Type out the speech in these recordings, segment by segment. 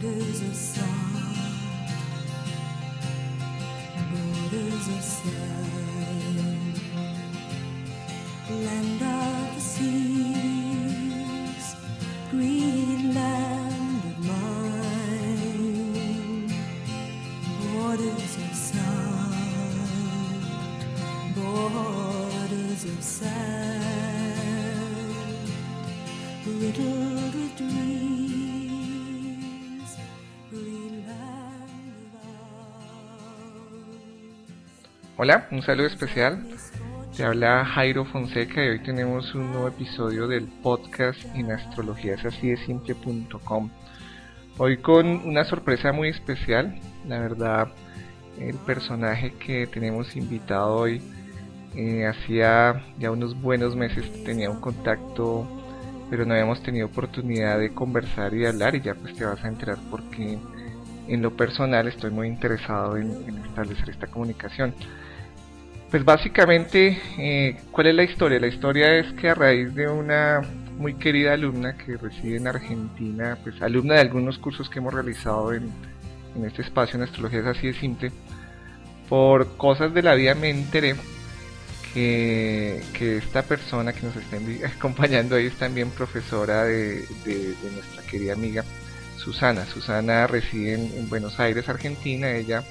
Borders of song, borders of sound, land Hola, un saludo especial. Te habla Jairo Fonseca y hoy tenemos un nuevo episodio del podcast en astrologiasasidesiemple.com. Hoy con una sorpresa muy especial, la verdad, el personaje que tenemos invitado hoy eh, hacía ya unos buenos meses tenía un contacto, pero no habíamos tenido oportunidad de conversar y de hablar y ya pues te vas a enterar porque en lo personal estoy muy interesado en establecer esta comunicación. Pues básicamente, eh, ¿cuál es la historia? La historia es que a raíz de una muy querida alumna que reside en Argentina, pues alumna de algunos cursos que hemos realizado en, este espacio en astrología es así de simple, por cosas de la vida me enteré que, que esta persona que nos está acompañando ahí es también profesora de, de- nuestra querida amiga Susana. Susana reside en Buenos Aires, Argentina. Ella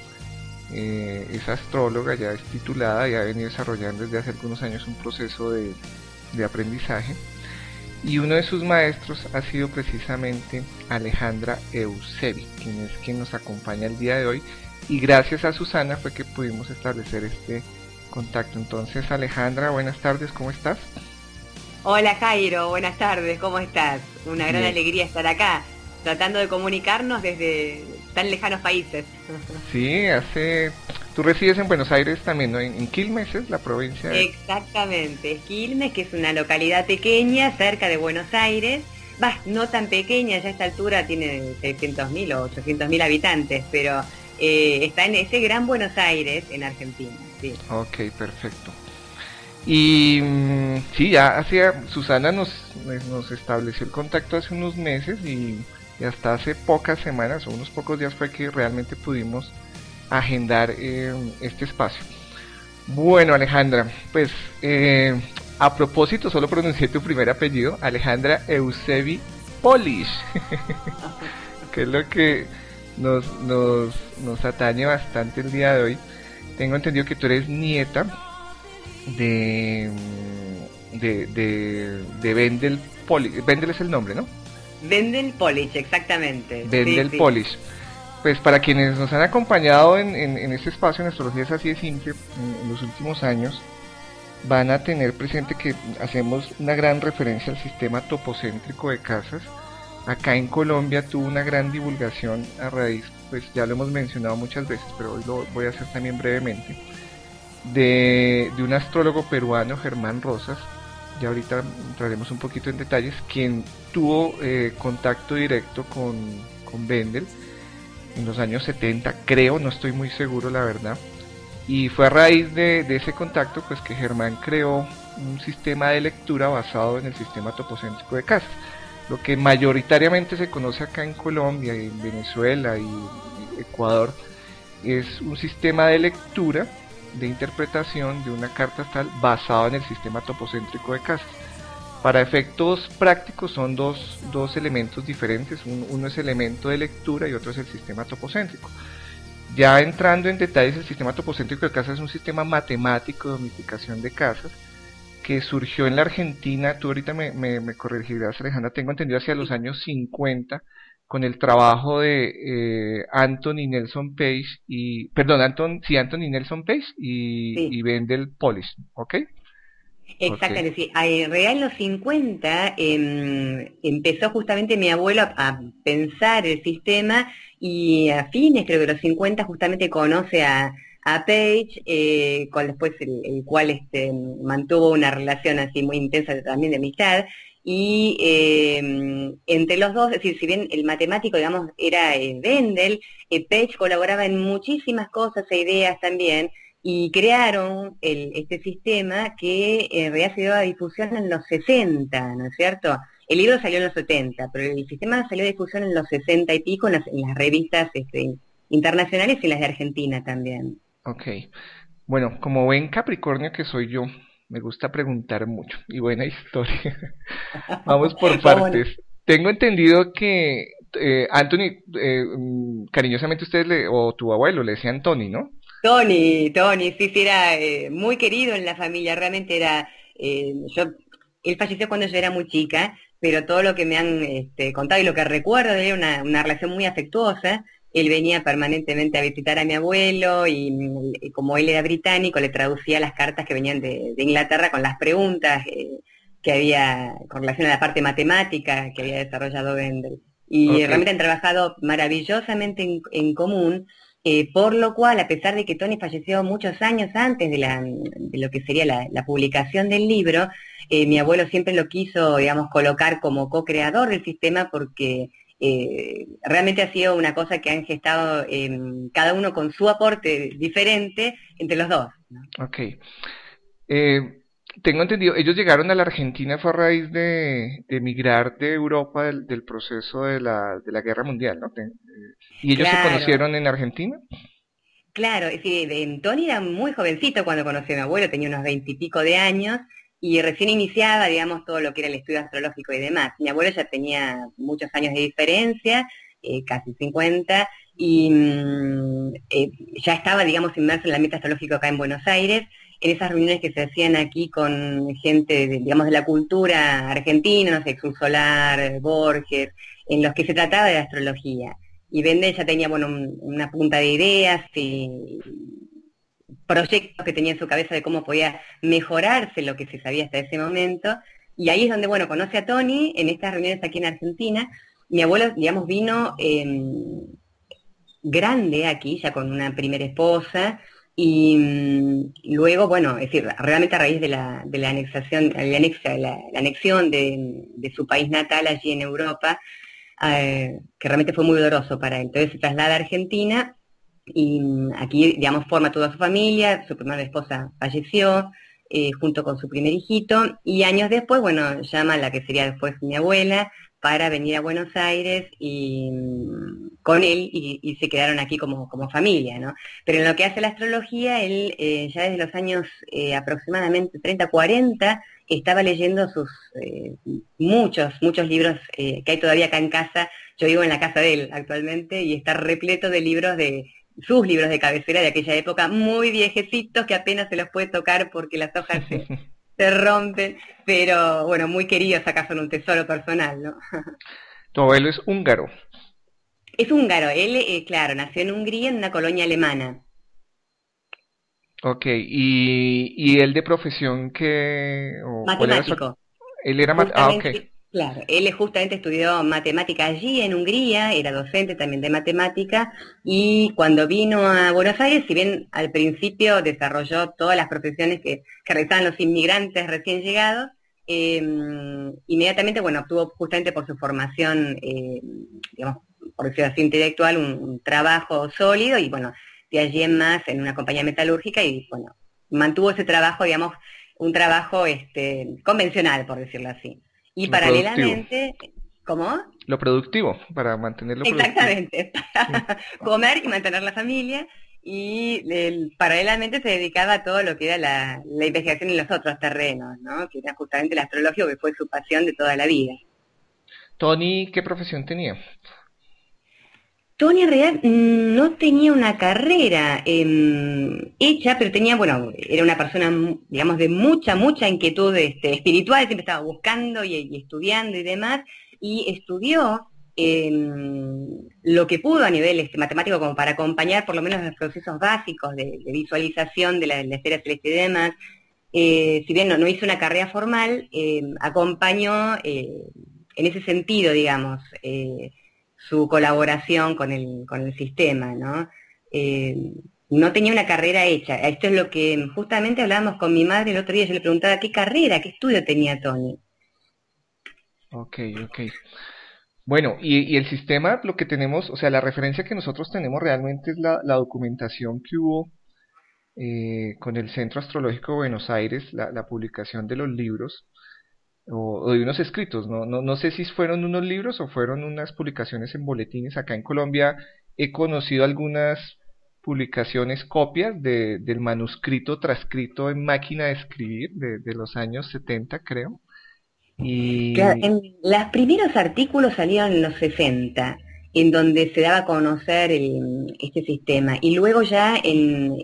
eh, es astróloga, ya es titulada y ha venido desarrollando desde hace algunos años un proceso de, de aprendizaje. Y uno de sus maestros ha sido precisamente Alejandra Eusebi, quien es quien nos acompaña el día de hoy. Y gracias a Susana fue que pudimos establecer este contacto. Entonces, Alejandra, buenas tardes, ¿cómo estás? Hola Jairo, buenas tardes, ¿cómo estás? Una gran Bien. alegría estar acá, tratando de comunicarnos desde tan lejanos países. Sí, hace... Tú resides en Buenos Aires también, ¿no? En, Quilmes, ¿es la provincia de... Exactamente, Quilmes, que es una localidad pequeña cerca de Buenos Aires, va, no tan pequeña, ya a esta altura tiene 600.000 o 800.000 habitantes, pero eh, está en ese gran Buenos Aires, en Argentina, sí. Ok, perfecto. Y mm, sí, ya hacía, Susana nos, nos estableció el contacto hace unos meses y, y hasta hace pocas semanas o unos pocos días fue que realmente pudimos agendar eh, este espacio. Bueno, Alejandra, pues eh, a propósito, solo pronuncié tu primer apellido, Alejandra Eusebi Polish, que es lo que nos, nos, nos atañe bastante el día de hoy. Tengo entendido que tú eres nieta de de, de, de Vendel Polish. Vendel es el nombre, ¿no? Vendel Polish, exactamente. Vendel sí. Polish. Pues para quienes nos han acompañado en, en, en este espacio, en astrología es así de simple, en, en los últimos años, van a tener presente que hacemos una gran referencia al sistema topocéntrico de casas. Acá en Colombia tuvo una gran divulgación a raíz, pues ya lo hemos mencionado muchas veces, pero hoy lo voy a hacer también brevemente, de, de un astrólogo peruano, Germán Rosas, ya ahorita entraremos un poquito en detalles, quien tuvo eh, contacto directo con, con Bendel en los años 70, creo, no estoy muy seguro la verdad. Y fue a raíz de, ese contacto pues que Germán creó un sistema de lectura basado en el sistema topocéntrico de casas. Lo que mayoritariamente se conoce acá en Colombia, en Venezuela y Ecuador es un sistema de lectura de interpretación de una carta astral basado en el sistema topocéntrico de casas. Para efectos prácticos son dos, dos elementos diferentes, un- uno es elemento de lectura y otro es el sistema topocéntrico. Ya entrando en detalles, el sistema topocéntrico de casas es un sistema matemático de unificación de casas que surgió en la Argentina, tú ahorita me, me, me corregirás Alejandra, tengo entendido hacia los años 50 con el trabajo de eh, Anthony Nelson Page y, perdón, Anton, sí, Anthony Nelson Page y, Sí. y Wendell Polish, ¿ok? Exactamente, sí. Ah, En realidad en los 50 em, empezó justamente mi abuelo a, a pensar el sistema y a fines, creo que los 50, justamente conoce a, a Page, eh, con después el, el cual este, mantuvo una relación así muy intensa también de amistad. Y eh, entre los dos, es decir, si bien el matemático, digamos, era eh, Wendell, eh, Page colaboraba en muchísimas cosas e ideas también, y crearon el, este sistema que en realidad se dio a difusión en los 60, ¿no es cierto? el libro salió en los 70, pero el sistema salió de difusión en los 60 y pico en las, en las revistas este, internacionales y las de Argentina también. Ok. Bueno, como ven Capricornio que soy yo, me gusta preguntar mucho y buena historia. Vamos por partes. Tengo entendido que eh, Anthony, eh, mm, cariñosamente ustedes le, o tu abuelo le decían Tony, ¿no? Tony, Tony, sí, sí, era eh, muy querido en la familia, realmente era, eh, yo, él falleció cuando yo era muy chica, pero todo lo que me han este, contado y lo que recuerdo de él, una, una relación muy afectuosa, él venía permanentemente a visitar a mi abuelo y, como él era británico, le traducía las cartas que venían de, Inglaterra con las preguntas eh, que había con relación a la parte matemática que había desarrollado Bendel. Y realmente han trabajado maravillosamente en, común, eh, por lo cual, a pesar de que Tony falleció muchos años antes de, la, de lo que sería la, publicación del libro, eh, mi abuelo siempre lo quiso, digamos, colocar como co-creador del sistema porque eh, realmente ha sido una cosa que han gestado em, cada uno con su aporte diferente entre los dos. Ok. Eh, tengo entendido, ellos llegaron a la Argentina fue a raíz de, emigrar de Europa del, proceso de la, de la, Guerra Mundial, ¿no? Eh, ¿Y ellos se conocieron en Argentina? Claro, sí, Tony era muy jovencito cuando conoció a mi abuelo, tenía unos veintipico de años, y recién iniciaba, digamos, todo lo que era el estudio astrológico y demás. Mi abuelo ya tenía muchos años de diferencia, eh, casi 50, y mm, eh, ya estaba, digamos, inmerso en el ambiente astrológico acá en Buenos Aires, en esas reuniones que se hacían aquí con gente, digamos, de la cultura argentina, no sé, Solar, Borges, en los que se trataba de astrología. Y Bende ya tenía, bueno, una punta de ideas y, proyectos que tenía en su cabeza de cómo podía mejorarse lo que se sabía hasta ese momento. Y ahí es donde, bueno, conoce a Tony en estas reuniones aquí en Argentina. Mi abuelo, digamos, vino em, grande aquí, ya con una primera esposa, y mm, luego, bueno, es decir, realmente a raíz de la, de la anexación, la, la, anexión de, su país natal allí en Europa, eh, que realmente fue muy doloroso para él. Entonces se traslada a Argentina y aquí, digamos, forma toda su familia, su primera esposa falleció, eh, junto con su primer hijito, y años después, bueno, llama a la que sería después mi abuela para venir a Buenos Aires y mm, con él y, se quedaron aquí como, como, familia, ¿no? Pero en lo que hace la astrología, él eh, ya desde los años eh, aproximadamente 30, 40, estaba leyendo sus muchos, muchos libros que hay todavía acá en casa. Yo vivo en la casa de él actualmente y está repleto de libros de sus libros de cabecera de aquella época, muy viejecitos que apenas se los puede tocar porque las hojas se, rompen, pero bueno, muy queridos acá son un tesoro personal, ¿no? tu abuelo es húngaro. Es húngaro, él, eh, claro, nació en Hungría, en una colonia alemana. Ok, ¿y, y él de profesión que... Matemático. Él era matemático. Ah, ok. Claro, él justamente estudió matemática allí en Hungría, era docente también de matemática y cuando vino a Buenos Aires, si bien al principio desarrolló todas las profesiones que, realizaban los inmigrantes recién llegados, em, inmediatamente, bueno, obtuvo justamente por su formación, eh, digamos, por decirlo así, intelectual, un, trabajo sólido y bueno, de allí en más en una compañía metalúrgica y bueno, mantuvo ese trabajo, digamos, un trabajo este, convencional, por decirlo así. Y paralelamente, ¿cómo? Lo productivo, para mantenerlo Exactamente, para comer y mantener la familia. Y paralelamente se dedicaba a todo lo que era la, investigación en los otros terrenos, ¿no? Que era justamente el astrología, que fue su pasión de toda la vida. Tony, ¿qué profesión tenía? Tony en realidad no tenía una carrera em, hecha, pero tenía, bueno, era una persona, digamos, de mucha, mucha inquietud este, espiritual, siempre estaba buscando y, estudiando y demás, y estudió em, lo que pudo a nivel este, matemático como para acompañar por lo menos los procesos básicos de, visualización de la, esfera celeste y demás. Eh, si bien no, hizo una carrera formal, em, acompañó eh, en ese sentido, digamos, eh, su colaboración con el, con el sistema, ¿no? Eh, no tenía una carrera hecha. Esto es lo que justamente hablábamos con mi madre el otro día, yo le preguntaba qué carrera, qué estudio tenía Tony. Ok, ok. Bueno, y, el sistema, lo que tenemos, o sea, la referencia que nosotros tenemos realmente es la, documentación que hubo eh, con el Centro Astrológico de Buenos Aires, la, publicación de los libros, o, de unos escritos, ¿no? No, no sé si fueron unos libros o fueron unas publicaciones en boletines. Acá en Colombia he conocido algunas publicaciones, copias de, del manuscrito transcrito en máquina de escribir de, de los años 70, creo. Y... Claro, en los primeros artículos salieron en los 60, en donde se daba a conocer el, este sistema. Y luego ya, en,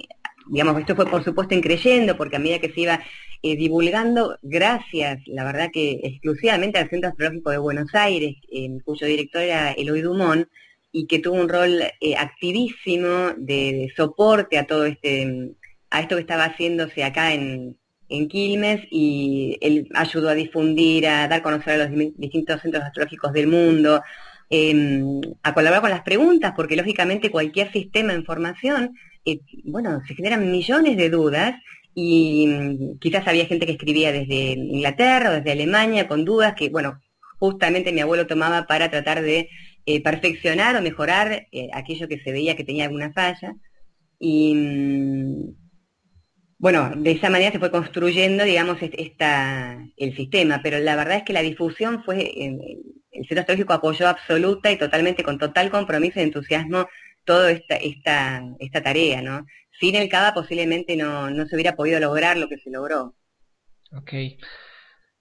digamos, esto fue por supuesto increyendo, porque a medida que se iba eh, divulgando, gracias, la verdad que exclusivamente al Centro Astrológico de Buenos Aires, cuyo director era Eloy Dumont, y que tuvo un rol eh, activísimo de, soporte a todo este, a esto que estaba haciéndose acá en, en Quilmes, y él ayudó a difundir, a dar a conocer a los distintos centros astrológicos del mundo, em, a colaborar con las preguntas, porque lógicamente cualquier sistema de información, eh, bueno, se generan millones de dudas y mm, quizás había gente que escribía desde Inglaterra o desde Alemania con dudas que, bueno, justamente mi abuelo tomaba para tratar de eh, perfeccionar o mejorar eh, aquello que se veía que tenía alguna falla. Y mm, bueno, de esa manera se fue construyendo, digamos, esta, el sistema, pero la verdad es que la difusión fue, el Centro Astrológico apoyó absoluta y totalmente, con total compromiso y entusiasmo, toda esta, esta, esta tarea, ¿no? Sin el CABA posiblemente no, no se hubiera podido lograr lo que se logró. Ok.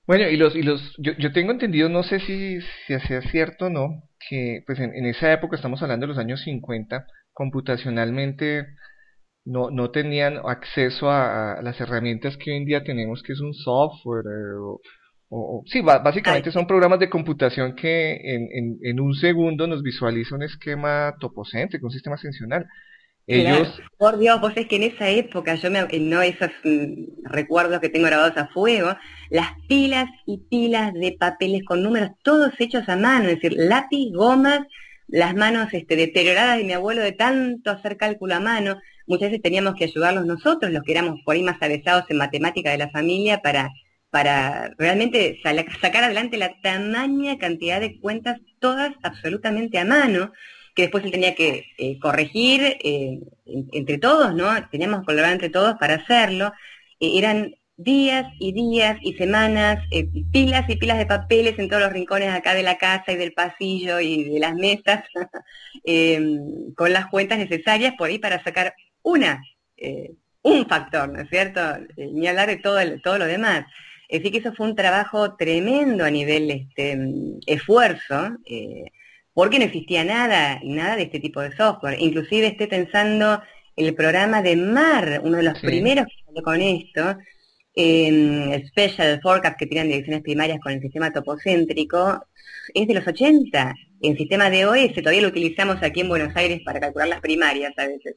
Bueno, y los, y los, yo, yo tengo entendido, no sé si, si sea cierto o no, que pues en, en, esa época, estamos hablando de los años 50, computacionalmente no, no tenían acceso a, las herramientas que hoy en día tenemos, que es un software, eh, o, o, sí, básicamente son programas de computación que en, en, en, un segundo nos visualiza un esquema topocéntrico, un sistema ascensional. Ellos... Por Dios, vos es que en esa época, yo me, no esos mm, recuerdos que tengo grabados a fuego, las pilas y pilas de papeles con números, todos hechos a mano, es decir, lápiz, gomas, las manos este, deterioradas de mi abuelo de tanto hacer cálculo a mano, muchas veces teníamos que ayudarlos nosotros, los que éramos por ahí más avesados en matemática de la familia, para, para realmente sacar adelante la tamaña cantidad de cuentas, todas absolutamente a mano que después él tenía que eh, corregir eh, entre todos, ¿no? Teníamos que colaborar entre todos para hacerlo. Eh, eran días y días y semanas, pilas y pilas de papeles en todos los rincones acá de la casa y del pasillo y de las mesas, con las cuentas necesarias por ahí para sacar una, un factor, ¿no es cierto? ni hablar de todo, todo lo demás. Decir, que eso fue un trabajo tremendo a nivel este, esfuerzo porque no existía nada, nada de este tipo de software. Inclusive estoy pensando el programa de MAR, uno de los primeros que salió con esto, eh, Special Forecast que tienen direcciones primarias con el sistema topocéntrico, es de los 80. En sistema de OS todavía lo utilizamos aquí en Buenos Aires para calcular las primarias a veces.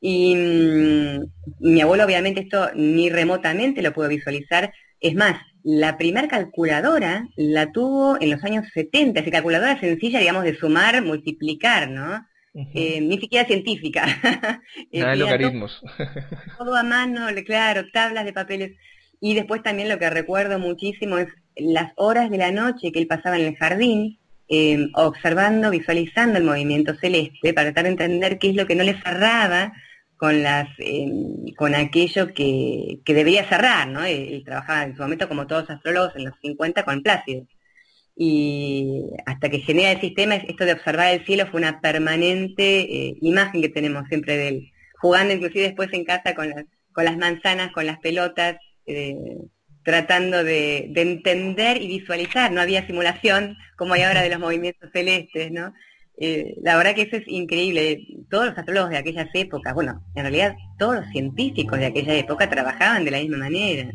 Y mm, mi abuelo obviamente esto ni remotamente lo pudo visualizar. Es más, la primera calculadora la tuvo en los años 70, esa calculadora sencilla, digamos, de sumar, multiplicar, ¿no? Eh, ni siquiera científica. Nada de logaritmos. Todo, a mano, claro, tablas de papeles. Y después también lo que recuerdo muchísimo es las horas de la noche que él pasaba en el jardín, eh, observando, visualizando el movimiento celeste, para tratar de entender qué es lo que no le cerraba con las em, con aquello que, que, debía cerrar, ¿no? Él, trabajaba en su momento como todos astrólogos en los 50 con Plácido. Y hasta que genera el sistema, esto de observar el cielo fue una permanente eh, imagen que tenemos siempre de él, jugando inclusive después en casa con las, con las manzanas, con las pelotas, eh, tratando de, de, entender y visualizar, no había simulación como hay ahora de los movimientos celestes, ¿no? Eh, la verdad que eso es increíble. Todos los astrólogos de aquellas épocas, bueno, en realidad todos los científicos de aquella época trabajaban de la misma manera.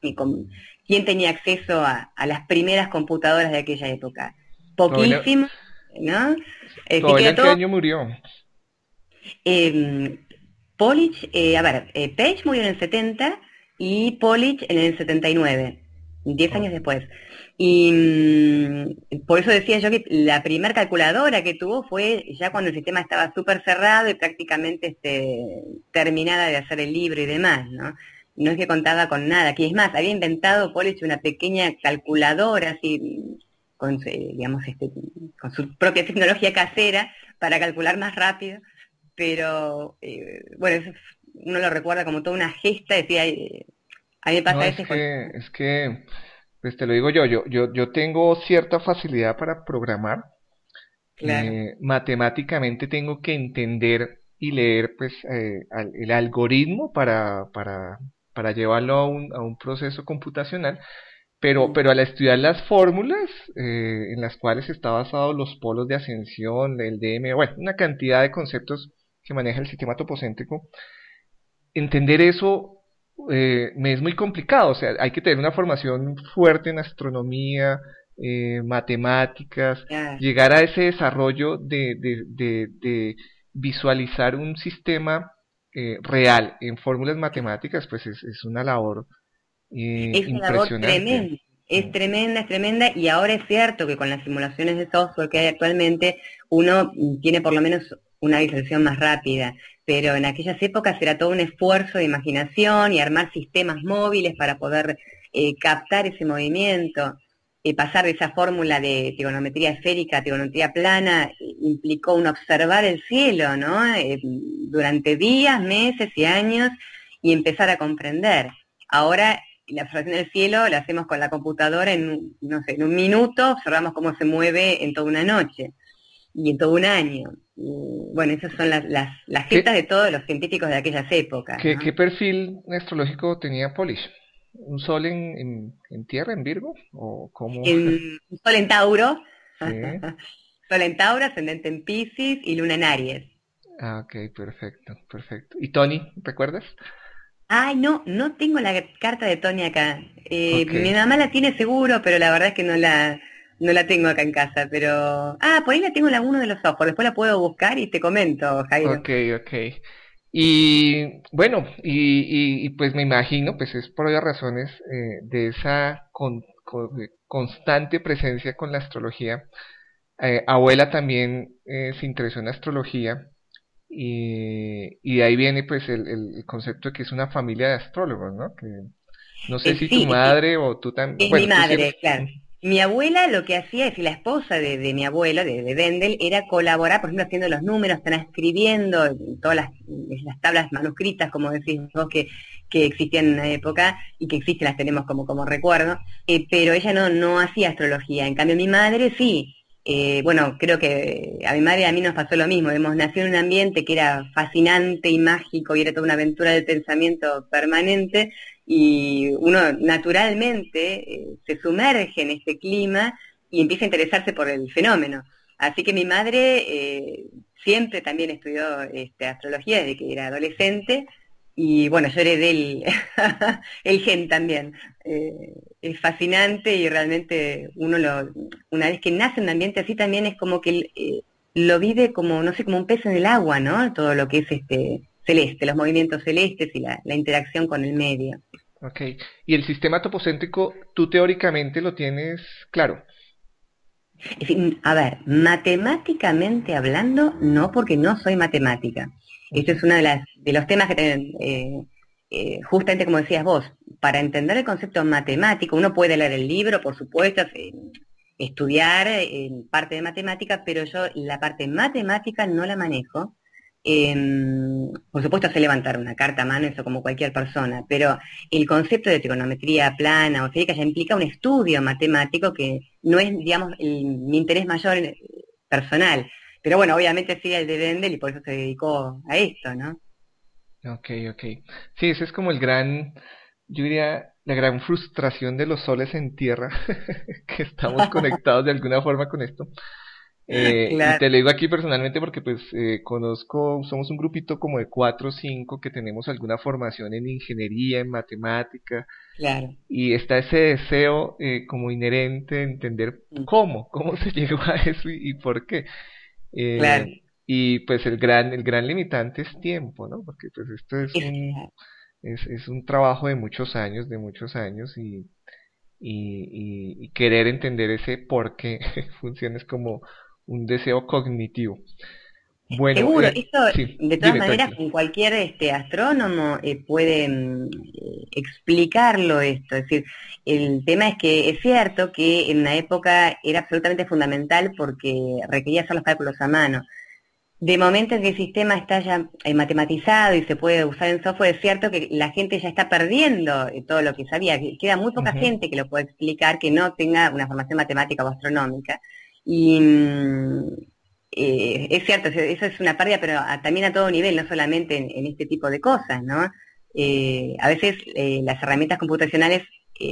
Y con, ¿Quién tenía acceso a, las primeras computadoras de aquella época? Poquísimo, ¿no? Eh, ¿En qué año murió? Eh, Polich, eh, a ver, eh, Page murió en el 70 y Polich en el 79, 10 años después. Y mm, por eso decía yo que la primera calculadora que tuvo fue ya cuando el sistema estaba súper cerrado y prácticamente este, terminada de hacer el libro y demás, ¿no? No es que contaba con nada, que es más, había inventado Polish una pequeña calculadora así con, digamos, este, con su propia tecnología casera para calcular más rápido, pero eh, bueno, eso uno lo recuerda como toda una gesta, decía, a mí me pasa es que, es que pues te lo digo yo, yo, yo, yo tengo cierta facilidad para programar. Eh, matemáticamente tengo que entender y leer pues eh, el algoritmo para, para, para llevarlo a un, a un proceso computacional, pero, pero al estudiar las fórmulas eh, en las cuales está basado los polos de ascensión, el DM, bueno, una cantidad de conceptos que maneja el sistema topocéntrico, entender eso eh, me es muy complicado, o sea, hay que tener una formación fuerte en astronomía, eh, matemáticas, llegar a ese desarrollo de, de, de, visualizar un sistema eh, real en fórmulas matemáticas, pues es, es una labor eh, es una labor tremenda, es mm. tremenda, es tremenda, y ahora es cierto que con las simulaciones de software que hay actualmente, uno tiene por lo menos una visualización más rápida, pero en aquellas épocas era todo un esfuerzo de imaginación y armar sistemas móviles para poder eh, captar ese movimiento. Eh, pasar de esa fórmula de trigonometría esférica a trigonometría plana implicó un observar el cielo, ¿no? Eh, durante días, meses y años y empezar a comprender. Ahora la observación del cielo la hacemos con la computadora en, no sé, en un minuto, observamos cómo se mueve en toda una noche y en todo un año. Bueno, esas son las, las, las de todos los científicos de aquellas épocas. ¿Qué, ¿qué perfil astrológico tenía Polish? ¿Un sol en, en, tierra, en Virgo? ¿O cómo? un sol en Tauro. sol en Tauro, ascendente en Pisces y luna en Aries. Ah, ok, perfecto, perfecto. ¿Y Tony, recuerdas? Ay, no, no tengo la carta de Tony acá. Eh, Mi mamá la tiene seguro, pero la verdad es que no la, no la tengo acá en casa. Pero, ah, por ahí la tengo en alguno de los ojos. Después la puedo buscar y te comento, Jairo. Ok, ok. Y bueno, y, y, pues me imagino, pues es por varias razones eh, de esa constante presencia con la astrología. Eh, abuela también eh, se interesó en astrología y, y de ahí viene pues el, el, concepto de que es una familia de astrólogos, ¿no? Que, no sé si tu madre o tú también... Es mi madre, claro. Mi abuela lo que hacía, es la esposa de, mi abuelo, de, de Wendel, era colaborar, por ejemplo, haciendo los números, escribiendo todas las, las, tablas manuscritas, como decís vos, que, que existían en una época y que existen, las tenemos como, como recuerdo, eh, pero ella no, no hacía astrología. En cambio, mi madre sí, eh, bueno, creo que a mi madre y a mí nos pasó lo mismo. Hemos nacido en un ambiente que era fascinante y mágico y era toda una aventura de pensamiento permanente y uno naturalmente eh, se sumerge en este clima y empieza a interesarse por el fenómeno. Así que mi madre eh, siempre también estudió este, astrología desde que era adolescente y bueno, yo heredé el, el gen también. Eh, es fascinante y realmente uno lo, una vez que nace en un ambiente así también es como que lo vive como, no sé, como un pez en el agua, ¿no? Todo lo que es este celeste, los movimientos celestes y la, la interacción con el medio. Ok, y el sistema topocéntrico, tú teóricamente lo tienes claro. A ver, matemáticamente hablando, no porque no soy matemática. Este es uno de, las, de los temas que tienen, eh, eh, justamente como decías vos, para entender el concepto matemático, uno puede leer el libro, por supuesto, estudiar en parte de matemática, pero yo la parte matemática no la manejo Em, por supuesto, sé levantar una carta a mano, eso como cualquier persona, pero el concepto de trigonometría plana o física ya implica un estudio matemático que no es, digamos, mi interés mayor eh, personal. Pero bueno, obviamente sigue el de Wendel y por eso se dedicó a esto, ¿no? Ok, ok. Sí, ese es como el gran, yo diría, la gran frustración de los soles en tierra, que estamos conectados de alguna forma con esto. Eh, y te lo digo aquí personalmente porque pues eh, conozco, somos un grupito como de cuatro o cinco que tenemos alguna formación en ingeniería, en matemática. Claro. Y está ese deseo eh, como inherente de entender mm. cómo, cómo se llegó a eso y, por qué. Eh, claro. Y pues el gran, el gran limitante es tiempo, ¿no? Porque pues esto es un, es, es un trabajo de muchos años, de muchos años y, y, y querer entender ese por qué funciona es como un deseo cognitivo. Bueno, Seguro, eh, de todas maneras con cualquier este astrónomo eh, puede mm, explicarlo esto. Es decir, el tema es que es cierto que en una época era absolutamente fundamental porque requería hacer los cálculos a mano. de momento en que el sistema está ya eh, matematizado y se puede usar en software, es cierto que la gente ya está perdiendo eh, todo lo que sabía. Queda muy poca gente que lo puede explicar que no tenga una formación matemática o astronómica. Y mm, eh, es cierto, eso es una pérdida, pero también a todo nivel, no solamente en, este tipo de cosas, ¿no? a veces las herramientas computacionales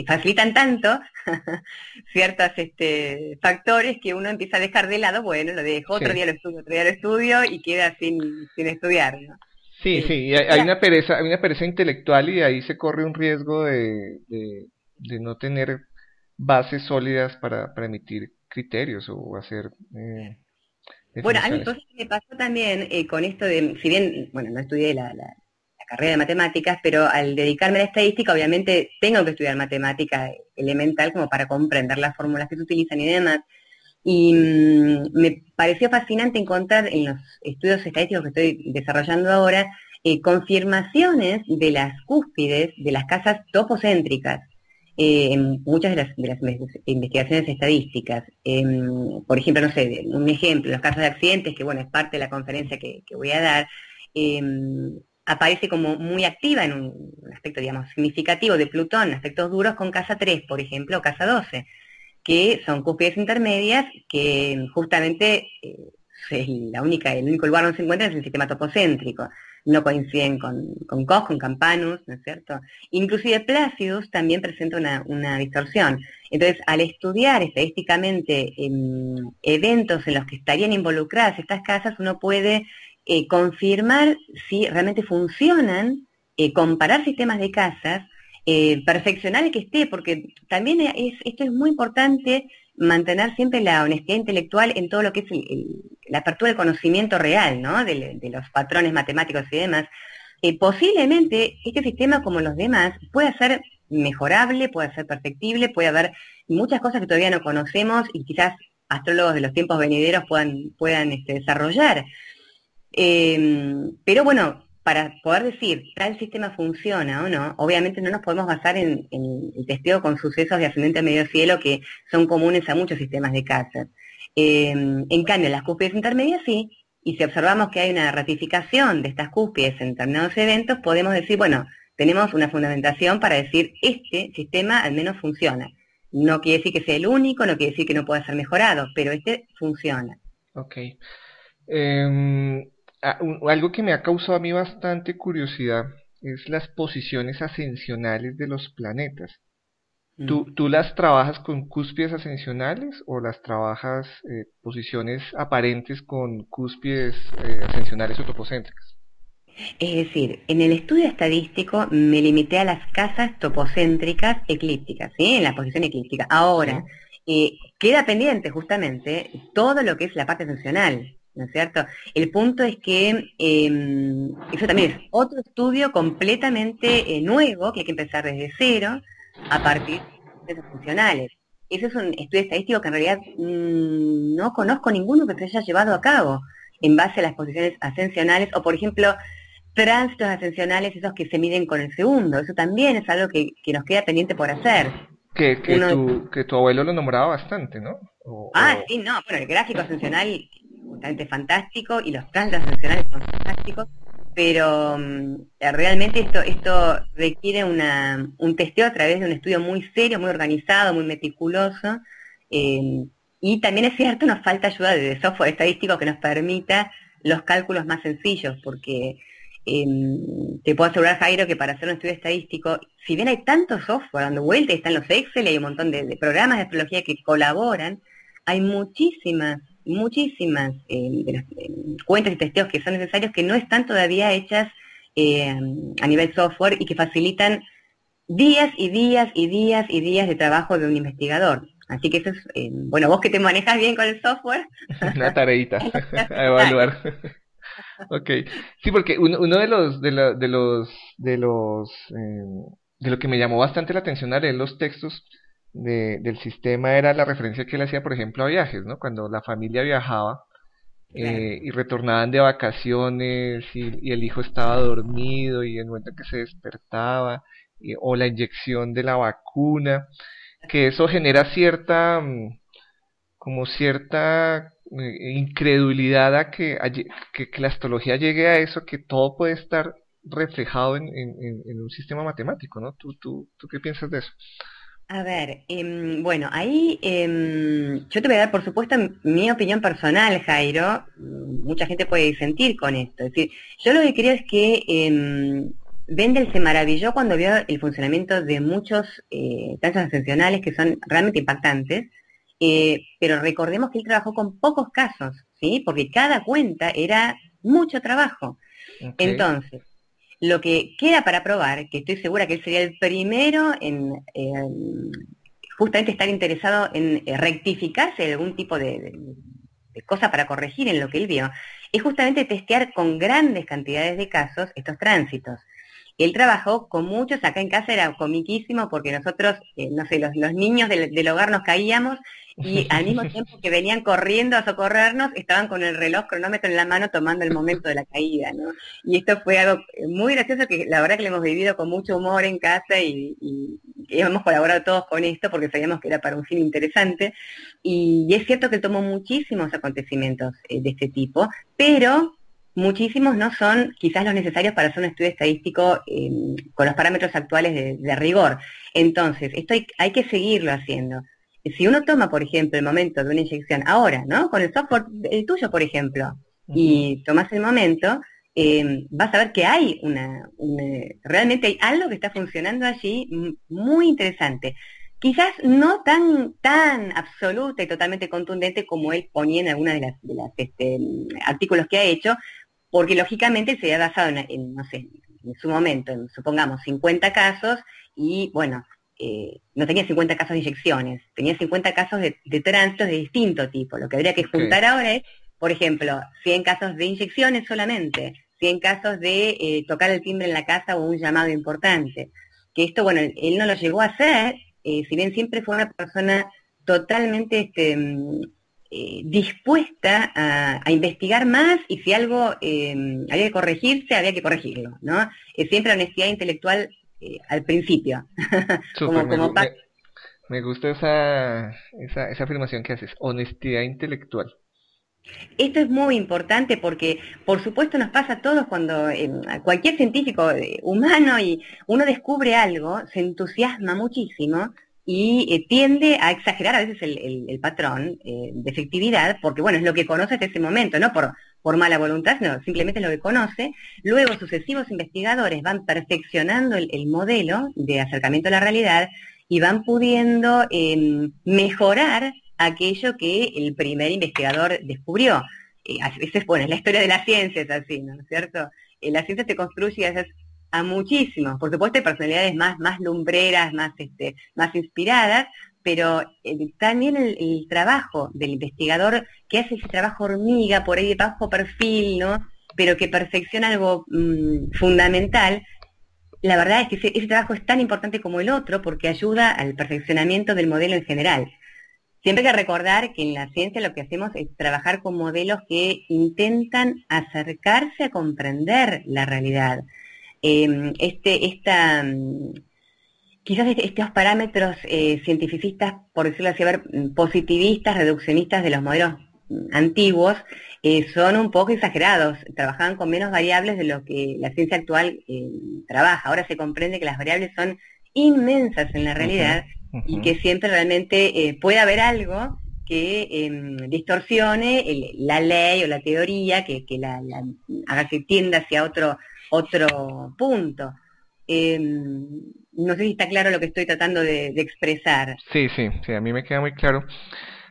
facilitan tanto ciertos este, factores que uno empieza a dejar de lado, bueno, lo dejo, otro día lo estudio, otro día lo estudio y queda sin, sin estudiar, ¿no? Sí, sí, hay, una pereza, hay una pereza intelectual y ahí se corre un riesgo de, de, no tener bases sólidas para, para emitir criterios o hacer... Eh, bueno, cosas que me pasó también eh, con esto de, si bien, bueno, no estudié la, carrera de matemáticas, pero al dedicarme a la estadística, obviamente tengo que estudiar matemática elemental como para comprender las fórmulas que se utilizan y demás. Y mm, me pareció fascinante encontrar en los estudios estadísticos que estoy desarrollando ahora eh, confirmaciones de las cúspides de las casas topocéntricas. Eh, en muchas de las, investigaciones estadísticas. Em, por ejemplo, no sé, un ejemplo, los casos de accidentes, que bueno, es parte de la conferencia que, voy a dar, em, aparece como muy activa en un aspecto, digamos, significativo de Plutón, aspectos duros con casa 3, por ejemplo, o casa 12, que son cúspides intermedias que justamente eh, es la única, el único lugar donde se encuentran es el sistema topocéntrico. No coinciden con, con con Campanus, ¿no es cierto? Inclusive Placidus también presenta una, distorsión. Entonces, al estudiar estadísticamente em, eventos en los que estarían involucradas estas casas, uno puede eh, confirmar si realmente funcionan, eh, comparar sistemas de casas, eh, perfeccionar el que esté, porque también es, esto es muy importante mantener siempre la honestidad intelectual en todo lo que es la apertura del conocimiento real, ¿no? De, los patrones matemáticos y demás. posiblemente este sistema, como los demás, pueda ser mejorable, pueda ser perfectible, puede haber muchas cosas que todavía no conocemos y quizás astrólogos de los tiempos venideros puedan, puedan este, desarrollar. Em, pero bueno, para poder decir tal sistema funciona o no, obviamente no nos podemos basar en, el testeo con sucesos de ascendente a medio cielo que son comunes a muchos sistemas de cáncer. Em, en cambio, las cúspides intermedias sí, y si observamos que hay una ratificación de estas cúspides en determinados eventos, podemos decir, bueno, tenemos una fundamentación para decir este sistema al menos funciona. No quiere decir que sea el único, no quiere decir que no pueda ser mejorado, pero este funciona. Ok. Em, algo que me ha causado a mí bastante curiosidad es las posiciones ascensionales de los planetas. ¿Tú, mm. ¿Tú, las trabajas con cúspides ascensionales o las trabajas eh, posiciones aparentes con cúspides eh, ascensionales o topocéntricas? Es decir, en el estudio estadístico me limité a las casas topocéntricas eclípticas, ¿sí? En la posición eclíptica. Ahora, eh, queda pendiente justamente todo lo que es la parte ascensional. ¿No es cierto? El punto es que em, eso también es otro estudio completamente eh, nuevo, que hay que empezar desde cero, a partir de esos funcionales. Ese es un estudio estadístico que en realidad mm, no conozco ninguno que se haya llevado a cabo en base a las posiciones ascensionales, o por ejemplo, tránsitos ascensionales, esos que se miden con el segundo. Eso también es algo que, nos queda pendiente por hacer. Que, tu, que tu abuelo lo nombraba bastante, ¿no? ah, sí, no, bueno, el gráfico ascensional fantástico y los planes nacionales son fantásticos, pero mm, realmente esto, esto requiere una, un testeo a través de un estudio muy serio, muy organizado, muy meticuloso. Eh, y también es cierto, nos falta ayuda de software estadístico que nos permita los cálculos más sencillos, porque em, te puedo asegurar, Jairo, que para hacer un estudio estadístico, si bien hay tanto software dando vuelta, están los Excel, hay un montón de programas de astrología que colaboran, hay muchísimas muchísimas eh, de las eh, cuentas y testeos que son necesarios que no están todavía hechas eh, a nivel software y que facilitan días y días y días y días de trabajo de un investigador. Así que eso es, bueno, vos que te manejas bien con el software. Una tareita a evaluar. ok, sí, porque uno, uno de los, de, de los, de los, de lo que me llamó bastante la atención al leer los textos de, del sistema era la referencia que él hacía, por ejemplo, a viajes, ¿no? Cuando la familia viajaba eh, y retornaban de vacaciones y, el hijo estaba dormido y en el momento que se despertaba, o la inyección de la vacuna, que eso genera cierta, mm, como cierta eh, incredulidad a que, que, la astrología llegue a eso, que todo puede estar reflejado en, en, un sistema matemático, ¿no? ¿Tú, tú, ¿Tú qué piensas de eso? A ver, em, bueno, ahí em, yo te voy a dar, por supuesto, mi opinión personal, Jairo. Mucha gente puede disentir con esto. Es decir, yo lo que creo es que eh, se maravilló cuando vio el funcionamiento de muchos eh, ascensionales que son realmente impactantes, eh, pero recordemos que él trabajó con pocos casos, ¿sí? Porque cada cuenta era mucho trabajo. Entonces, lo que queda para probar, que estoy segura que él sería el primero en justamente estar interesado en eh, rectificarse algún tipo de, de, cosa para corregir en lo que él vio, es justamente testear con grandes cantidades de casos estos tránsitos. Él trabajó con muchos, acá en casa era comiquísimo porque nosotros, eh, no sé, los, niños del, hogar nos caíamos y al mismo tiempo que venían corriendo a socorrernos, estaban con el reloj cronómetro en la mano tomando el momento de la caída, ¿no? Y esto fue algo muy gracioso que la verdad que lo hemos vivido con mucho humor en casa y, hemos colaborado todos con esto porque sabíamos que era para un fin interesante. Y, es cierto que tomó muchísimos acontecimientos eh, de este tipo, pero muchísimos no son quizás los necesarios para hacer un estudio estadístico eh, con los parámetros actuales de, rigor. Entonces, esto hay, que seguirlo haciendo. Si uno toma, por ejemplo, el momento de una inyección ahora, ¿no? Con el software, el tuyo, por ejemplo, y tomas el momento, eh, vas a ver que hay una, realmente hay algo que está funcionando allí muy interesante. Quizás no tan, tan absoluta y totalmente contundente como él ponía en algunos de las, de las este, artículos que ha hecho, porque lógicamente se había basado en, no sé, en su momento, en, supongamos 50 casos, y bueno, eh, no tenía 50 casos de inyecciones, tenía 50 casos de, tránsitos de distinto tipo. Lo que habría que juntar ahora es, por ejemplo, 100 casos de inyecciones solamente, 100 casos de eh, tocar el timbre en la casa o un llamado importante. Que esto, bueno, él no lo llegó a hacer, eh, si bien siempre fue una persona totalmente este, mm, eh, dispuesta a, investigar más y si algo había que corregirse, había que corregirlo, ¿no? siempre honestidad intelectual eh, al principio. me, gusta esa, esa, afirmación que haces, honestidad intelectual. Esto es muy importante porque, por supuesto, nos pasa a todos cuando cualquier científico humano y uno descubre algo, se entusiasma muchísimo, y eh, tiende a exagerar a veces el, patrón eh, de efectividad, porque bueno, es lo que conoce hasta ese momento, no por, por mala voluntad, sino simplemente es lo que conoce. Luego sucesivos investigadores van perfeccionando el, modelo de acercamiento a la realidad y van pudiendo em, mejorar aquello que el primer investigador descubrió. Eh, esa es, bueno, la historia de la ciencia es así, ¿no es cierto? la ciencia se construye a a muchísimos. Por supuesto hay personalidades más, más lumbreras, más, este, más inspiradas, pero eh, también el, trabajo del investigador que hace ese trabajo hormiga, por ahí de bajo perfil, ¿no? Pero que perfecciona algo mm, fundamental. La verdad es que ese, trabajo es tan importante como el otro porque ayuda al perfeccionamiento del modelo en general. Siempre hay que recordar que en la ciencia lo que hacemos es trabajar con modelos que intentan acercarse a comprender la realidad. Em, este, esta, mm, quizás estos parámetros eh, cientificistas, por decirlo así, ver, mm, positivistas, reduccionistas de los modelos mm, antiguos, eh, son un poco exagerados, trabajaban con menos variables de lo que la ciencia actual eh, trabaja. Ahora se comprende que las variables son inmensas en la realidad y que siempre realmente puede haber algo que em, distorsione la ley o la teoría, que, la, haga que tienda hacia otro otro punto. No sé si está claro lo que estoy tratando de, expresar. Sí, sí, sí, a mí me queda muy claro.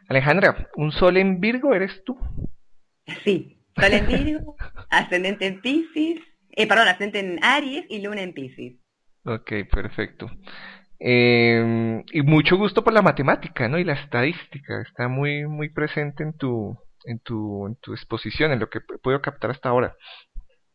Alejandra, ¿un sol en Virgo eres tú? Sí, sol en Virgo, ascendente en Pisces, eh, perdón, ascendente en Aries y luna en Pisces. Ok, perfecto. Em, y mucho gusto por la matemática, ¿no? Y la estadística, está muy, muy presente en tu, en tu, en tu exposición, en lo que puedo captar hasta ahora.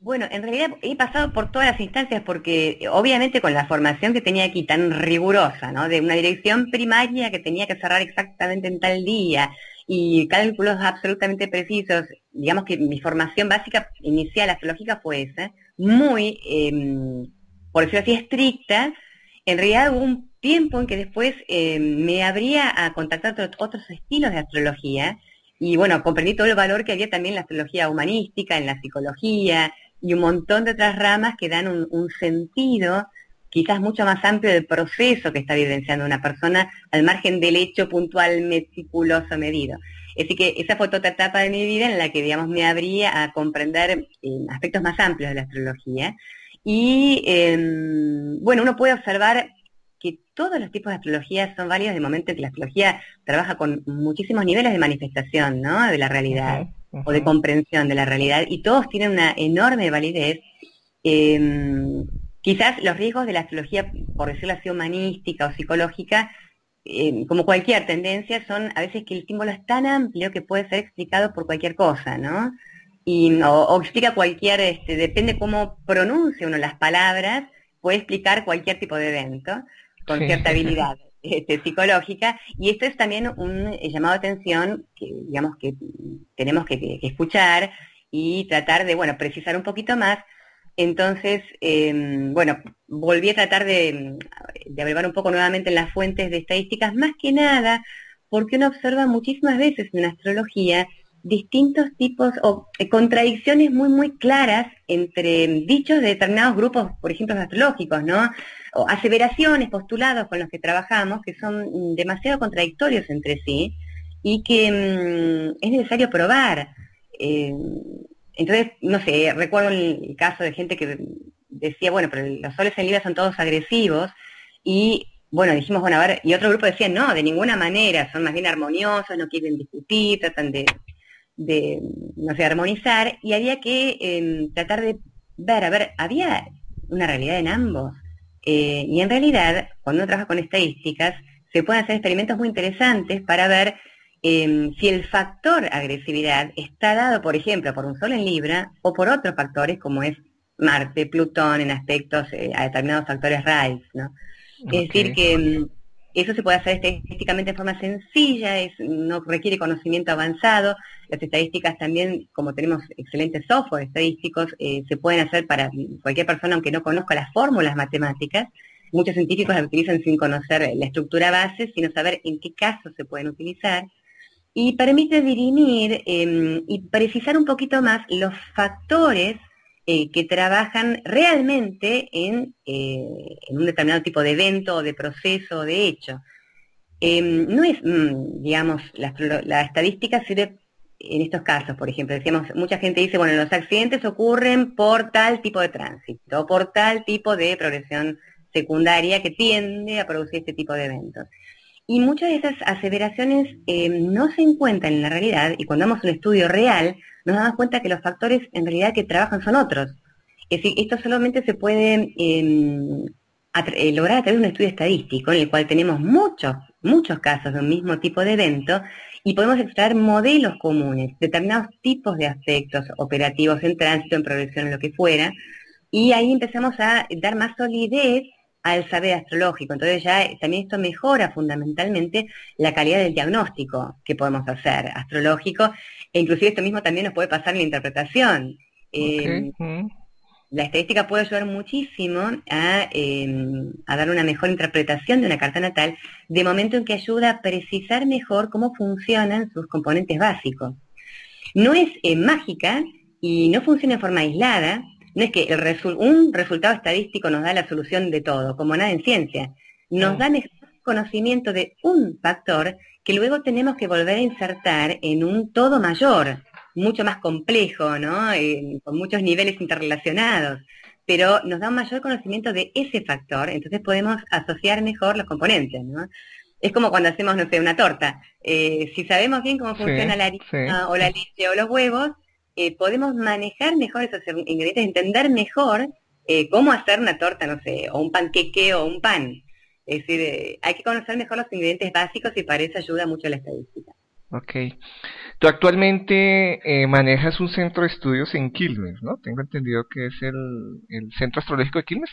Bueno, en realidad he pasado por todas las instancias porque eh, obviamente con la formación que tenía aquí tan rigurosa, ¿no? De una dirección primaria que tenía que cerrar exactamente en tal día y cálculos absolutamente precisos, digamos que mi formación básica inicial astrológica fue esa, muy, em, por decirlo así, estricta, en realidad hubo un tiempo en que después eh, me abría a contactar otros estilos de astrología y bueno, comprendí todo el valor que había también en la astrología humanística, en la psicología y un montón de otras ramas que dan un, sentido quizás mucho más amplio del proceso que está vivenciando una persona al margen del hecho puntual, meticuloso, medido. Así que esa fue otra etapa de mi vida en la que, digamos, me abría a comprender eh, aspectos más amplios de la astrología. Y, em, bueno, uno puede observar que todos los tipos de astrología son válidos de momento en que la astrología trabaja con muchísimos niveles de manifestación, ¿no? De la realidad o de comprensión de la realidad y todos tienen una enorme validez. Em, quizás los riesgos de la astrología, por decirlo así, humanística o psicológica, em, como cualquier tendencia, son a veces que el símbolo es tan amplio que puede ser explicado por cualquier cosa, ¿no? Y, o, explica cualquier, este, depende cómo pronuncia uno las palabras, puede explicar cualquier tipo de evento con cierta habilidad este, psicológica y esto es también un eh, llamado de atención que digamos que tenemos que, escuchar y tratar de bueno precisar un poquito más entonces em, bueno volví a tratar de, de un poco nuevamente en las fuentes de estadísticas más que nada porque uno observa muchísimas veces en astrología distintos tipos o eh, contradicciones muy, muy claras entre dichos de determinados grupos, por ejemplo, astrológicos, ¿no? O aseveraciones, postulados con los que trabajamos que son demasiado contradictorios entre sí y que mm, es necesario probar. Eh, entonces, no sé, recuerdo el caso de gente que decía, bueno, pero los soles en Libra son todos agresivos y bueno, dijimos, bueno, a ver, y otro grupo decía, no, de ninguna manera, son más bien armoniosos, no quieren discutir, tratan de de, no sé, armonizar y había que em, tratar de ver, a ver, había una realidad en ambos. Eh, y en realidad, cuando uno trabaja con estadísticas, se pueden hacer experimentos muy interesantes para ver em, si el factor agresividad está dado, por ejemplo, por un sol en Libra o por otros factores como es Marte, Plutón en aspectos eh, a determinados factores RAIS, ¿no? Es decir, que em, eso se puede hacer estadísticamente de forma sencilla, es, no requiere conocimiento avanzado. Las estadísticas también, como tenemos excelentes software estadísticos, eh, se pueden hacer para cualquier persona aunque no conozca las fórmulas matemáticas. Muchos científicos las utilizan sin conocer la estructura base, sino saber en qué casos se pueden utilizar. Y permite dirimir em, y precisar un poquito más los factores eh, que trabajan realmente en, eh, en, un determinado tipo de evento de proceso de hecho. Em, no es, mm, digamos, la, estadística sirve en estos casos, por ejemplo, decíamos, mucha gente dice, bueno, los accidentes ocurren por tal tipo de tránsito, por tal tipo de progresión secundaria que tiende a producir este tipo de eventos. Y muchas de esas aseveraciones em, no se encuentran en la realidad y cuando damos un estudio real nos damos cuenta que los factores en realidad que trabajan son otros. Es decir, esto solamente se puede em, eh, lograr a través de un estudio estadístico en el cual tenemos muchos, muchos casos de un mismo tipo de evento y podemos extraer modelos comunes, determinados tipos de aspectos operativos en tránsito, en progresión, en lo que fuera, y ahí empezamos a dar más solidez al saber astrológico. Entonces ya también esto mejora fundamentalmente la calidad del diagnóstico que podemos hacer astrológico e inclusive esto mismo también nos puede pasar en la interpretación. Eh, la estadística puede ayudar muchísimo a, em, a, dar una mejor interpretación de una carta natal de momento en que ayuda a precisar mejor cómo funcionan sus componentes básicos. No es eh, mágica y no funciona de forma aislada, no es que el un resultado estadístico nos da la solución de todo, como nada en ciencia. Nos da mejor conocimiento de un factor que luego tenemos que volver a insertar en un todo mayor, mucho más complejo, ¿no? con muchos niveles interrelacionados. Pero nos da un mayor conocimiento de ese factor, entonces podemos asociar mejor los componentes, ¿no? Es como cuando hacemos, no sé, una torta. Eh, si sabemos bien cómo funciona la harina o la leche o los huevos, eh, podemos manejar mejor esos ingredientes, entender mejor eh, cómo hacer una torta, no sé, o un panqueque o un pan. Es decir, eh, hay que conocer mejor los ingredientes básicos y para eso ayuda mucho la estadística. Ok. Tú actualmente manejas un centro de estudios en Quilmes, ¿no? Tengo entendido que es el, Centro Astrológico de Quilmes,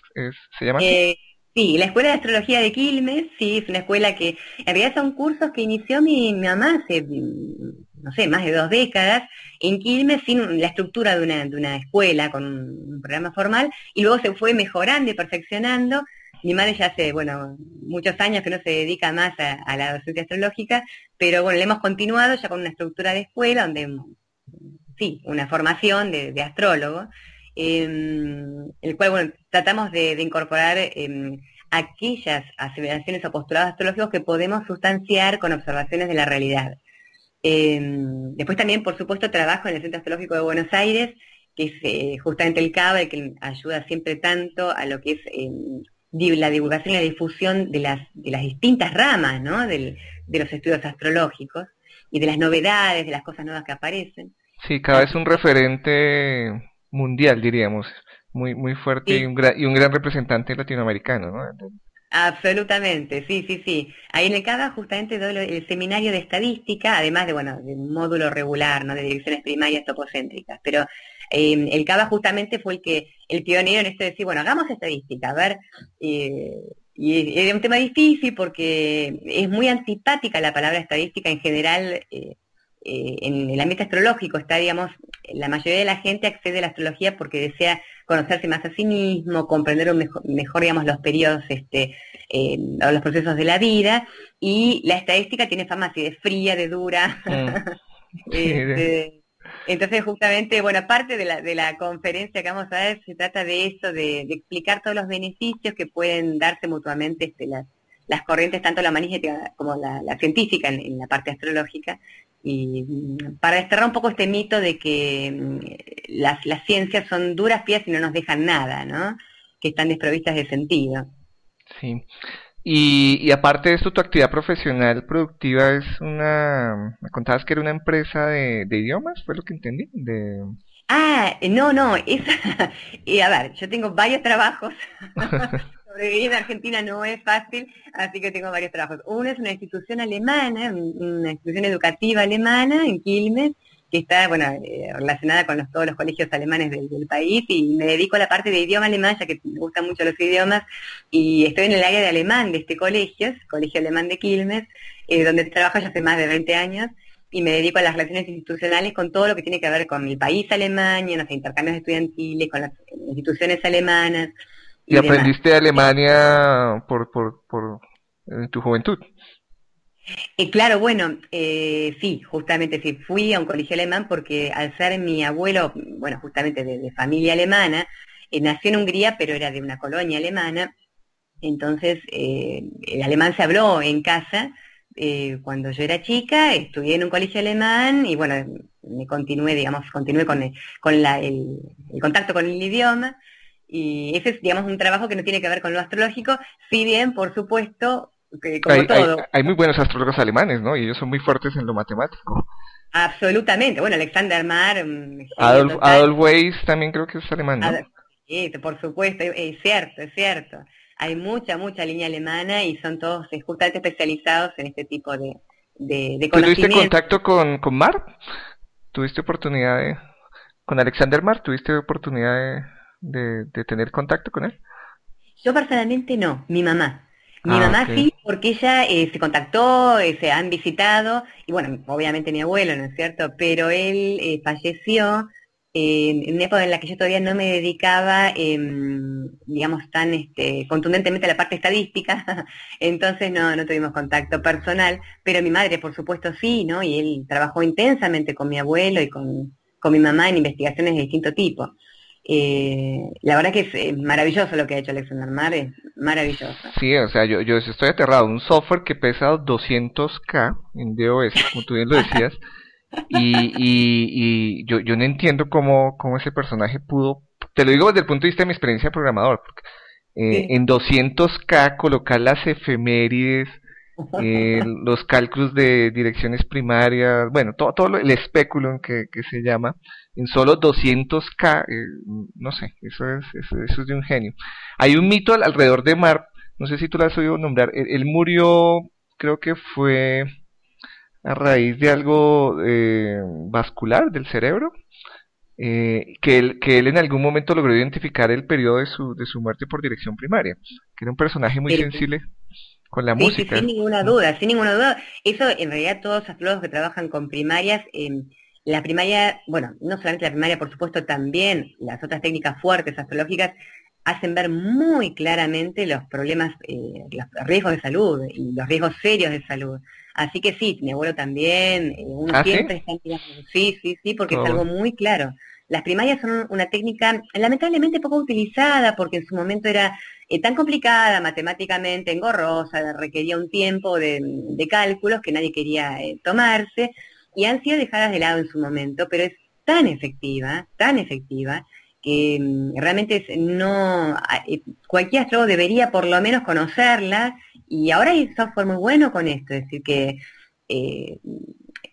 ¿se llama así? Sí, la Escuela de Astrología de Quilmes, sí, es una escuela que en realidad son cursos que inició mi, mamá hace no sé, más de dos décadas, en Quilmes sin la estructura de una, de una escuela con un, programa formal, y luego se fue mejorando y perfeccionando mi madre ya hace, bueno, muchos años que no se dedica más a, la docencia astrológica, pero bueno, le hemos continuado ya con una estructura de escuela donde, sí, una formación de, astrólogo, em, el cual, bueno, tratamos de, incorporar em, aquellas aseveraciones o postulados astrológicos que podemos sustanciar con observaciones de la realidad. Em, después también, por supuesto, trabajo en el Centro Astrológico de Buenos Aires, que es eh, justamente el CABE, que ayuda siempre tanto a lo que es la divulgación y la difusión de las, de las distintas ramas ¿no? de los estudios astrológicos y de las novedades, de las cosas nuevas que aparecen. Sí, cada vez un referente mundial, diríamos, muy muy fuerte y, un gran, y un gran representante latinoamericano, ¿no? Absolutamente, sí, sí, sí. Ahí en el CABA justamente doy el seminario de estadística, además de, bueno, de un módulo regular, ¿no? De direcciones primarias topocéntricas, pero eh, el CABA justamente fue el que, el pionero en esto de decir, bueno, hagamos estadística, a ver, eh, y es un tema difícil porque es muy antipática la palabra estadística en general, eh, en el ambiente astrológico está, digamos, la mayoría de la gente accede a la astrología porque desea conocerse más a sí mismo, comprender mejor, mejor digamos, los periodos, este, o los procesos de la vida, y la estadística tiene fama así de fría, de dura. Mm. Este, entonces, justamente, bueno, aparte de la, de la conferencia que vamos a ver, se trata de eso, de, explicar todos los beneficios que pueden darse mutuamente este, las, las corrientes, tanto la manígeta como la, científica en, la parte astrológica, y mm, para desterrar un poco este mito de que mm, las, las ciencias son duras piezas y no nos dejan nada, ¿no? Que están desprovistas de sentido. Sí. Y, aparte de esto, tu actividad profesional productiva es una... Me contabas que era una empresa de, idiomas, fue lo que entendí. De... Ah, no, no, esa... y a ver, yo tengo varios trabajos. Sobrevivir en Argentina no es fácil, así que tengo varios trabajos. Uno es una institución alemana, una institución educativa alemana en Quilmes, que está bueno eh, relacionada con todos los colegios alemanes del, país y me dedico a la parte de idioma alemán, ya que me gustan mucho los idiomas, y estoy en el área de alemán de este colegio, Colegio Alemán de Quilmes, eh, donde trabajo ya hace más de 20 años, y me dedico a las relaciones institucionales con todo lo que tiene que ver con el país Alemania, los intercambios estudiantiles, con las instituciones alemanas. ¿Y, aprendiste Alemania por, por, por en tu juventud? Eh, claro, bueno, eh, sí, justamente sí, fui a un colegio alemán porque al ser mi abuelo, bueno, justamente de, familia alemana, eh, nació en Hungría, pero era de una colonia alemana, entonces el alemán se habló en casa cuando yo era chica, estudié en un colegio alemán y bueno, me continué, digamos, continué con, con la, el, el contacto con el idioma. Y ese es, digamos, un trabajo que no tiene que ver con lo astrológico, si bien, por supuesto, hay, muy buenos astrólogos alemanes, ¿no? Y ellos son muy fuertes en lo matemático. Absolutamente. Bueno, Alexander Mar. Mm, Adolf, Weiss también creo que es alemán, ¿no? Sí, por supuesto, es cierto, es cierto. Hay mucha, mucha línea alemana y son todos justamente especializados en este tipo de, de, ¿Tuviste contacto con, con Mar? ¿Tuviste oportunidad de... con Alexander Mar? ¿Tuviste oportunidad de, de tener contacto con él? Yo personalmente no, mi mamá. Mi ah, mamá sí, porque ella eh, se contactó, eh, se han visitado, y bueno, obviamente mi abuelo, ¿no es cierto? Pero él eh, falleció en una época en la que yo todavía no me dedicaba, em, digamos, tan este, contundentemente a la parte estadística, entonces no, no tuvimos contacto personal, pero mi madre, por supuesto, sí, ¿no? Y él trabajó intensamente con mi abuelo y con, con mi mamá en investigaciones de distinto tipo. Eh, la verdad que es maravilloso lo que ha hecho Alexander Mar, es maravilloso. Sí, o sea, yo, yo estoy aterrado. Un software que pesa 200k en DOS, como tú bien lo decías, y, y, yo, yo no entiendo cómo, cómo ese personaje pudo, te lo digo desde el punto de vista de mi experiencia de programador, porque eh, en 200k colocar las efemérides, eh, los cálculos de direcciones primarias, bueno, todo, todo el especulum que, que se llama, en solo 200k, eh, no sé, eso es, eso, es de un genio. Hay un mito alrededor de Mar, no sé si tú lo has oído nombrar, él, murió, creo que fue a raíz de algo eh, vascular del cerebro, que, él, que él en algún momento logró identificar el periodo de su, de su muerte por dirección primaria, que era un personaje muy sensible con la música. sin ninguna duda, sin ninguna duda. Eso en realidad todos los astrólogos que trabajan con primarias, la primaria, bueno, no solamente la primaria, por supuesto, también las otras técnicas fuertes astrológicas hacen ver muy claramente los problemas, eh, los riesgos de salud y los riesgos serios de salud. Así que sí, mi abuelo también, eh, uno ¿Ah, siempre está sí, sí, sí, porque es algo muy claro. Las primarias son una técnica lamentablemente poco utilizada porque en su momento era eh, tan complicada matemáticamente, engorrosa, requería un tiempo de, cálculos que nadie quería eh, tomarse y han sido dejadas de lado en su momento, pero es tan efectiva, tan efectiva, que mm, realmente no eh, cualquier astrólogo debería por lo menos conocerla y ahora hay software muy bueno con esto, es decir que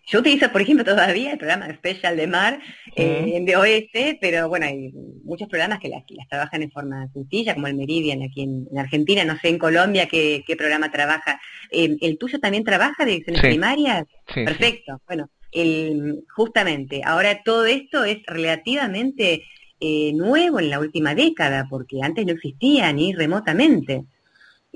yo utilizo, por ejemplo, todavía el programa Special de Mar eh, de OS, pero bueno, hay muchos programas que las, trabajan en forma sencilla, como el Meridian aquí en, Argentina, no sé en Colombia qué, programa trabaja. Eh, ¿El tuyo también trabaja de ediciones primarias? Perfecto. Bueno, el, justamente, ahora todo esto es relativamente eh, nuevo en la última década, porque antes no existía ni remotamente.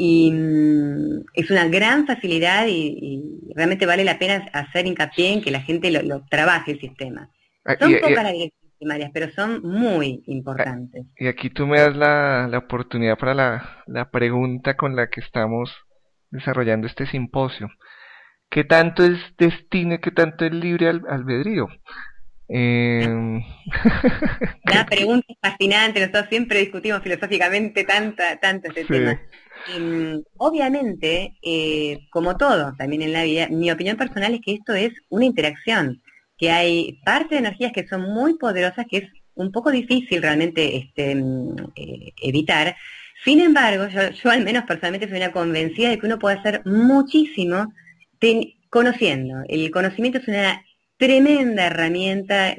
Y mm, es una gran facilidad y, realmente vale la pena hacer hincapié en que la gente lo, trabaje el sistema. Ah, son pocas las primarias, pero son muy importantes. Y aquí tú me das la, la oportunidad para la, la pregunta con la que estamos desarrollando este simposio. ¿Qué tanto es destino y qué tanto es libre albedrío? Eh... La pregunta es fascinante, nosotros siempre discutimos filosóficamente tanta, tanto este tema. Em, obviamente, eh, como todo también en la vida, mi opinión personal es que esto es una interacción, que hay parte de energías que son muy poderosas, que es un poco difícil realmente este, em, eh, evitar. Sin embargo, yo, al menos personalmente soy una convencida de que uno puede hacer muchísimo conociendo. El conocimiento es una tremenda herramienta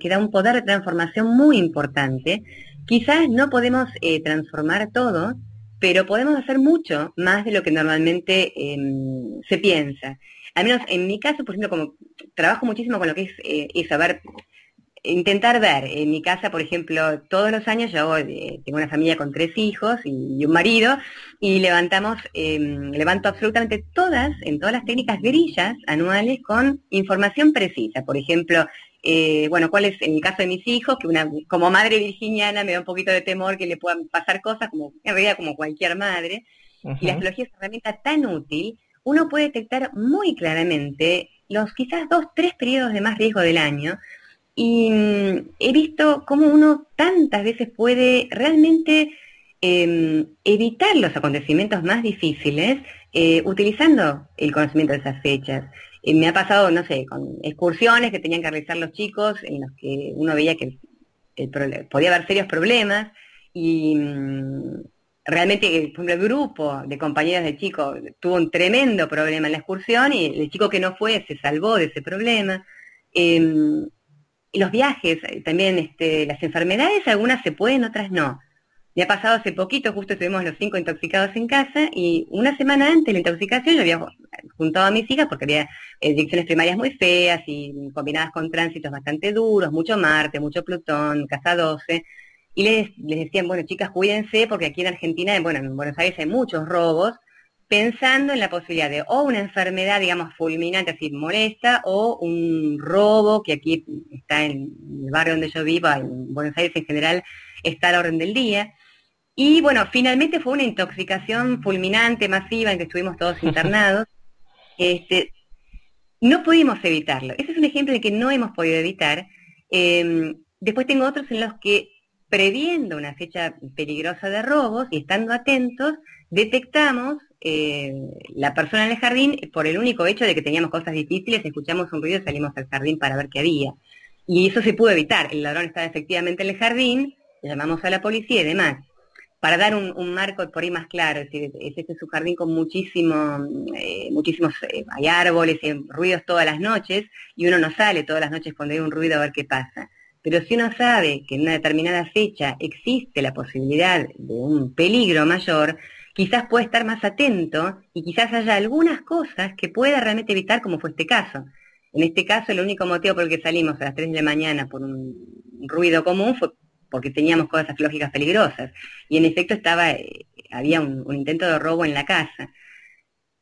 que da un poder de transformación muy importante. Quizás no podemos eh, transformar todo, pero podemos hacer mucho más de lo que normalmente em, se piensa. Al menos en mi caso, por ejemplo, como trabajo muchísimo con lo que es eh, saber, intentar ver, en mi casa, por ejemplo, todos los años yo eh, tengo una familia con tres hijos y, un marido, y levantamos, em, levanto absolutamente todas, en todas las técnicas, grillas anuales con información precisa. Por ejemplo, eh, bueno, cuál es en el caso de mis hijos, que una, como madre virginiana me da un poquito de temor que le puedan pasar cosas, como en realidad como cualquier madre, y la astrología es una herramienta tan útil, uno puede detectar muy claramente los quizás dos, tres periodos de más riesgo del año, y mm, he visto cómo uno tantas veces puede realmente em, evitar los acontecimientos más difíciles eh, utilizando el conocimiento de esas fechas me ha pasado, no sé, con excursiones que tenían que realizar los chicos, en los que uno veía que podía haber serios problemas y mm, realmente, por ejemplo, el grupo de compañeros de chicos tuvo un tremendo problema en la excursión y el chico que no fue se salvó de ese problema. Em, los viajes, también este, las enfermedades, algunas se pueden, otras no. Me ha pasado hace poquito, justo estuvimos los cinco intoxicados en casa y una semana antes de la intoxicación yo había juntado a mis hijas porque había direcciones primarias muy feas y combinadas con tránsitos bastante duros, mucho Marte, mucho Plutón, casa 12. Y les, les decían, bueno, chicas, cuídense porque aquí en Argentina, bueno, en Buenos Aires hay muchos robos, pensando en la posibilidad de o una enfermedad, digamos, fulminante, así molesta, o un robo, que aquí está en el barrio donde yo vivo, en Buenos Aires en general, está a la orden del día. Y bueno, finalmente fue una intoxicación fulminante, masiva, en que estuvimos todos internados. Este, no pudimos evitarlo. Ese es un ejemplo de que no hemos podido evitar. Em, después tengo otros en los que, previendo una fecha peligrosa de robos y estando atentos, detectamos eh, la persona en el jardín por el único hecho de que teníamos cosas difíciles, escuchamos un ruido y salimos al jardín para ver qué había. Y eso se pudo evitar. El ladrón estaba efectivamente en el jardín, llamamos a la policía y demás para dar un, marco por ahí más claro, es decir, es este su jardín con muchísimo, eh, muchísimos, eh, hay árboles, y ruidos todas las noches, y uno no sale todas las noches cuando hay un ruido a ver qué pasa. Pero si uno sabe que en una determinada fecha existe la posibilidad de un peligro mayor, quizás puede estar más atento y quizás haya algunas cosas que pueda realmente evitar, como fue este caso. En este caso, el único motivo por el que salimos a las 3 de la mañana por un ruido común fue porque teníamos cosas lógicas peligrosas. Y en efecto estaba, eh, había un, intento de robo en la casa.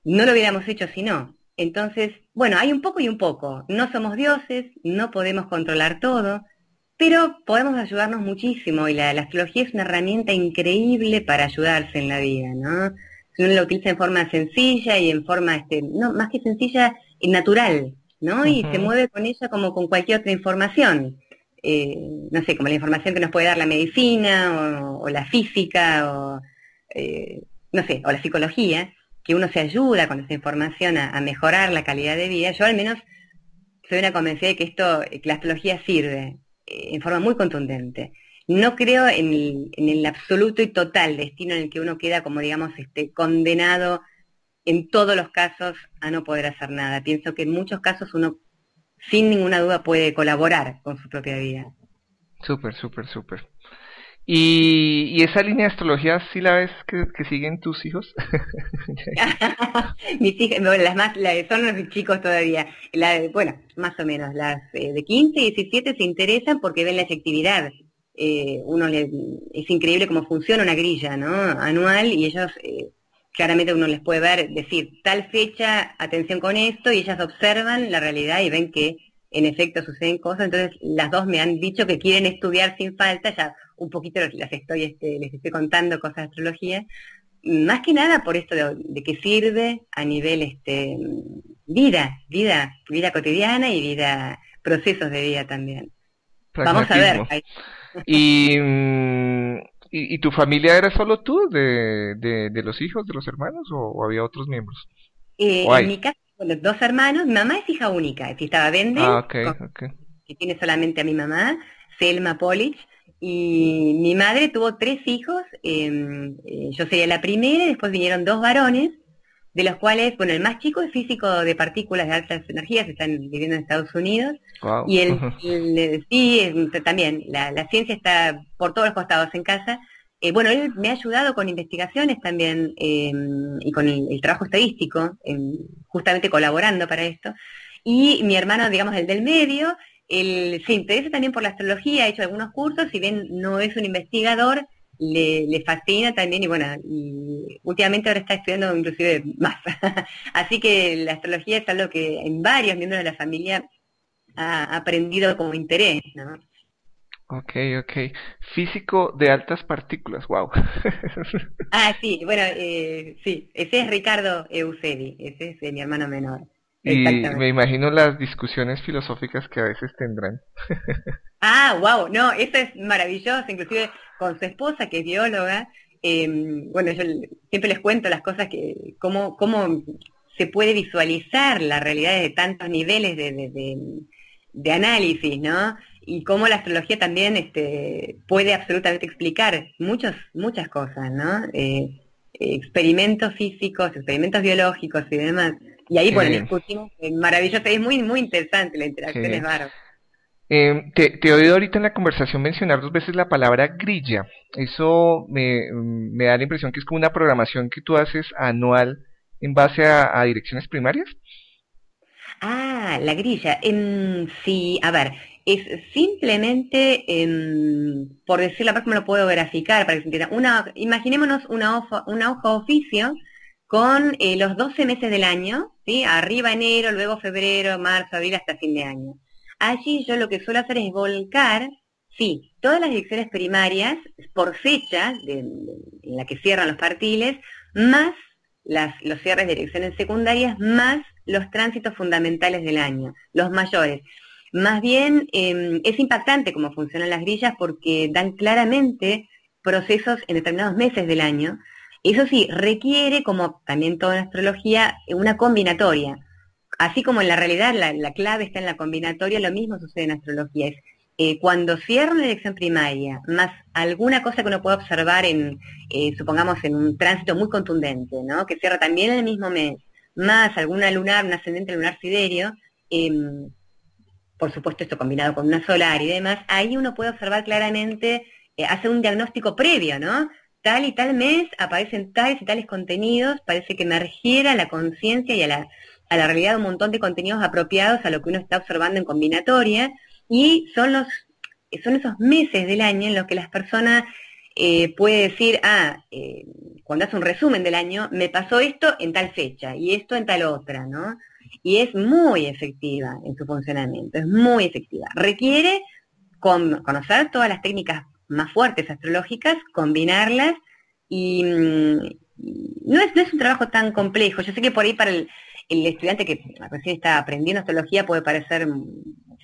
No lo hubiéramos hecho si no. Entonces, bueno, hay un poco y un poco. No somos dioses, no podemos controlar todo. pero podemos ayudarnos muchísimo y la, astrología es una herramienta increíble para ayudarse en la vida, ¿no? Si uno la utiliza en forma sencilla y en forma, este, no, más que sencilla, natural, ¿no? Y se mueve con ella como con cualquier otra información. Eh, no sé, como la información que nos puede dar la medicina o, la física o, eh, no sé, o la psicología, que uno se ayuda con esa información a, mejorar la calidad de vida. Yo al menos soy una convencida de que esto, que la astrología sirve eh, en forma muy contundente. No creo en el, en el, absoluto y total destino en el que uno queda como, digamos, este, condenado en todos los casos a no poder hacer nada. Pienso que en muchos casos uno sin ninguna duda puede colaborar con su propia vida. Súper, súper, súper. ¿Y, esa línea de astrología sí la ves que, siguen tus hijos? Mis hijas, las más, son los chicos todavía. La, bueno, más o menos, las eh, de 15 y 17 se interesan porque ven la efectividad. Eh, uno le, es increíble cómo funciona una grilla, ¿no? Anual y ellos eh, claramente uno les puede ver, decir, tal fecha, atención con esto, y ellas observan la realidad y ven que en efecto suceden cosas, entonces las dos me han dicho que quieren estudiar sin falta, ya un poquito las estoy, este, les estoy contando cosas de astrología, más que nada por esto de, que sirve a nivel este, vida, vida, vida cotidiana y vida, procesos de vida también. Vamos a ver. Y ¿Y, tu familia era solo tú, de, de, los hijos, de los hermanos, o, había otros miembros? Eh, en mi casa, los dos hermanos, mi mamá es hija única, estaba Vende, ah, que tiene solamente a mi mamá, Selma Polich, y mi madre tuvo tres hijos, em, eh, yo sería la primera, después vinieron dos varones, de los cuales, bueno, el más chico es físico de partículas de altas energías, están viviendo en Estados Unidos, y el, sí, también, la, ciencia está por todos los costados en casa. Eh, bueno, él me ha ayudado con investigaciones también em, y con el, trabajo estadístico, em, justamente colaborando para esto. Y mi hermano, digamos, el del medio, él se interesa también por la astrología, ha hecho algunos cursos, si bien no es un investigador, le, fascina también y bueno, y últimamente ahora está estudiando inclusive más. Así que la astrología es algo que en varios miembros de la familia ha aprendido como interés, ¿no? Ok, ok. Físico de altas partículas, wow. ah, sí, bueno, eh, sí, ese es Ricardo Eusebi, ese es mi hermano menor. Y me imagino las discusiones filosóficas que a veces tendrán. ah, wow, no, eso es maravilloso, inclusive con su esposa, que es bióloga. Em, bueno, yo siempre les cuento las cosas que, cómo, cómo se puede visualizar la realidad de tantos niveles de, de, análisis, ¿no? Y cómo la astrología también este, puede absolutamente explicar muchos, muchas cosas, ¿no? Eh, experimentos físicos, experimentos biológicos y demás. Y ahí, bueno, discutimos, es maravilloso, es muy, muy interesante, la interacción es bárbara. Eh, te, he oído ahorita en la conversación mencionar dos veces la palabra grilla. Eso me, me, da la impresión que es como una programación que tú haces anual en base a, direcciones primarias. Ah, la grilla. En, sí, a ver, es simplemente, por decirlo, a cómo lo puedo graficar para que se entienda. Una, imaginémonos una hoja, una hoja oficio con eh, los 12 meses del año, ¿sí? Arriba enero, luego febrero, marzo, abril, hasta fin de año. Allí yo lo que suelo hacer es volcar, sí, todas las direcciones primarias por fecha en la que cierran los partiles, más las, los cierres de direcciones secundarias, más los tránsitos fundamentales del año, los mayores. Más bien em, es impactante cómo funcionan las grillas porque dan claramente procesos en determinados meses del año eso sí, requiere, como también toda la astrología, una combinatoria. Así como en la realidad la, clave está en la combinatoria, lo mismo sucede en astrología. Es eh, cuando cierra una elección primaria, más alguna cosa que uno pueda observar en, eh, supongamos, en un tránsito muy contundente, ¿no? Que cierra también en el mismo mes, más alguna lunar, un ascendente lunar siderio, em, por supuesto esto combinado con una solar y demás, ahí uno puede observar claramente, eh, hacer un diagnóstico previo, ¿no? tal y tal mes aparecen tales y tales contenidos, parece que emergiera la conciencia y a la, a la realidad un montón de contenidos apropiados a lo que uno está observando en combinatoria, y son los son esos meses del año en los que las personas eh, puede decir, ah, eh, cuando hace un resumen del año, me pasó esto en tal fecha y esto en tal otra, ¿no? Y es muy efectiva en su funcionamiento, es muy efectiva. Requiere con, conocer todas las técnicas más fuertes astrológicas, combinarlas y mm, no, es, no es un trabajo tan complejo. Yo sé que por ahí para el, el estudiante que recién está aprendiendo astrología puede parecer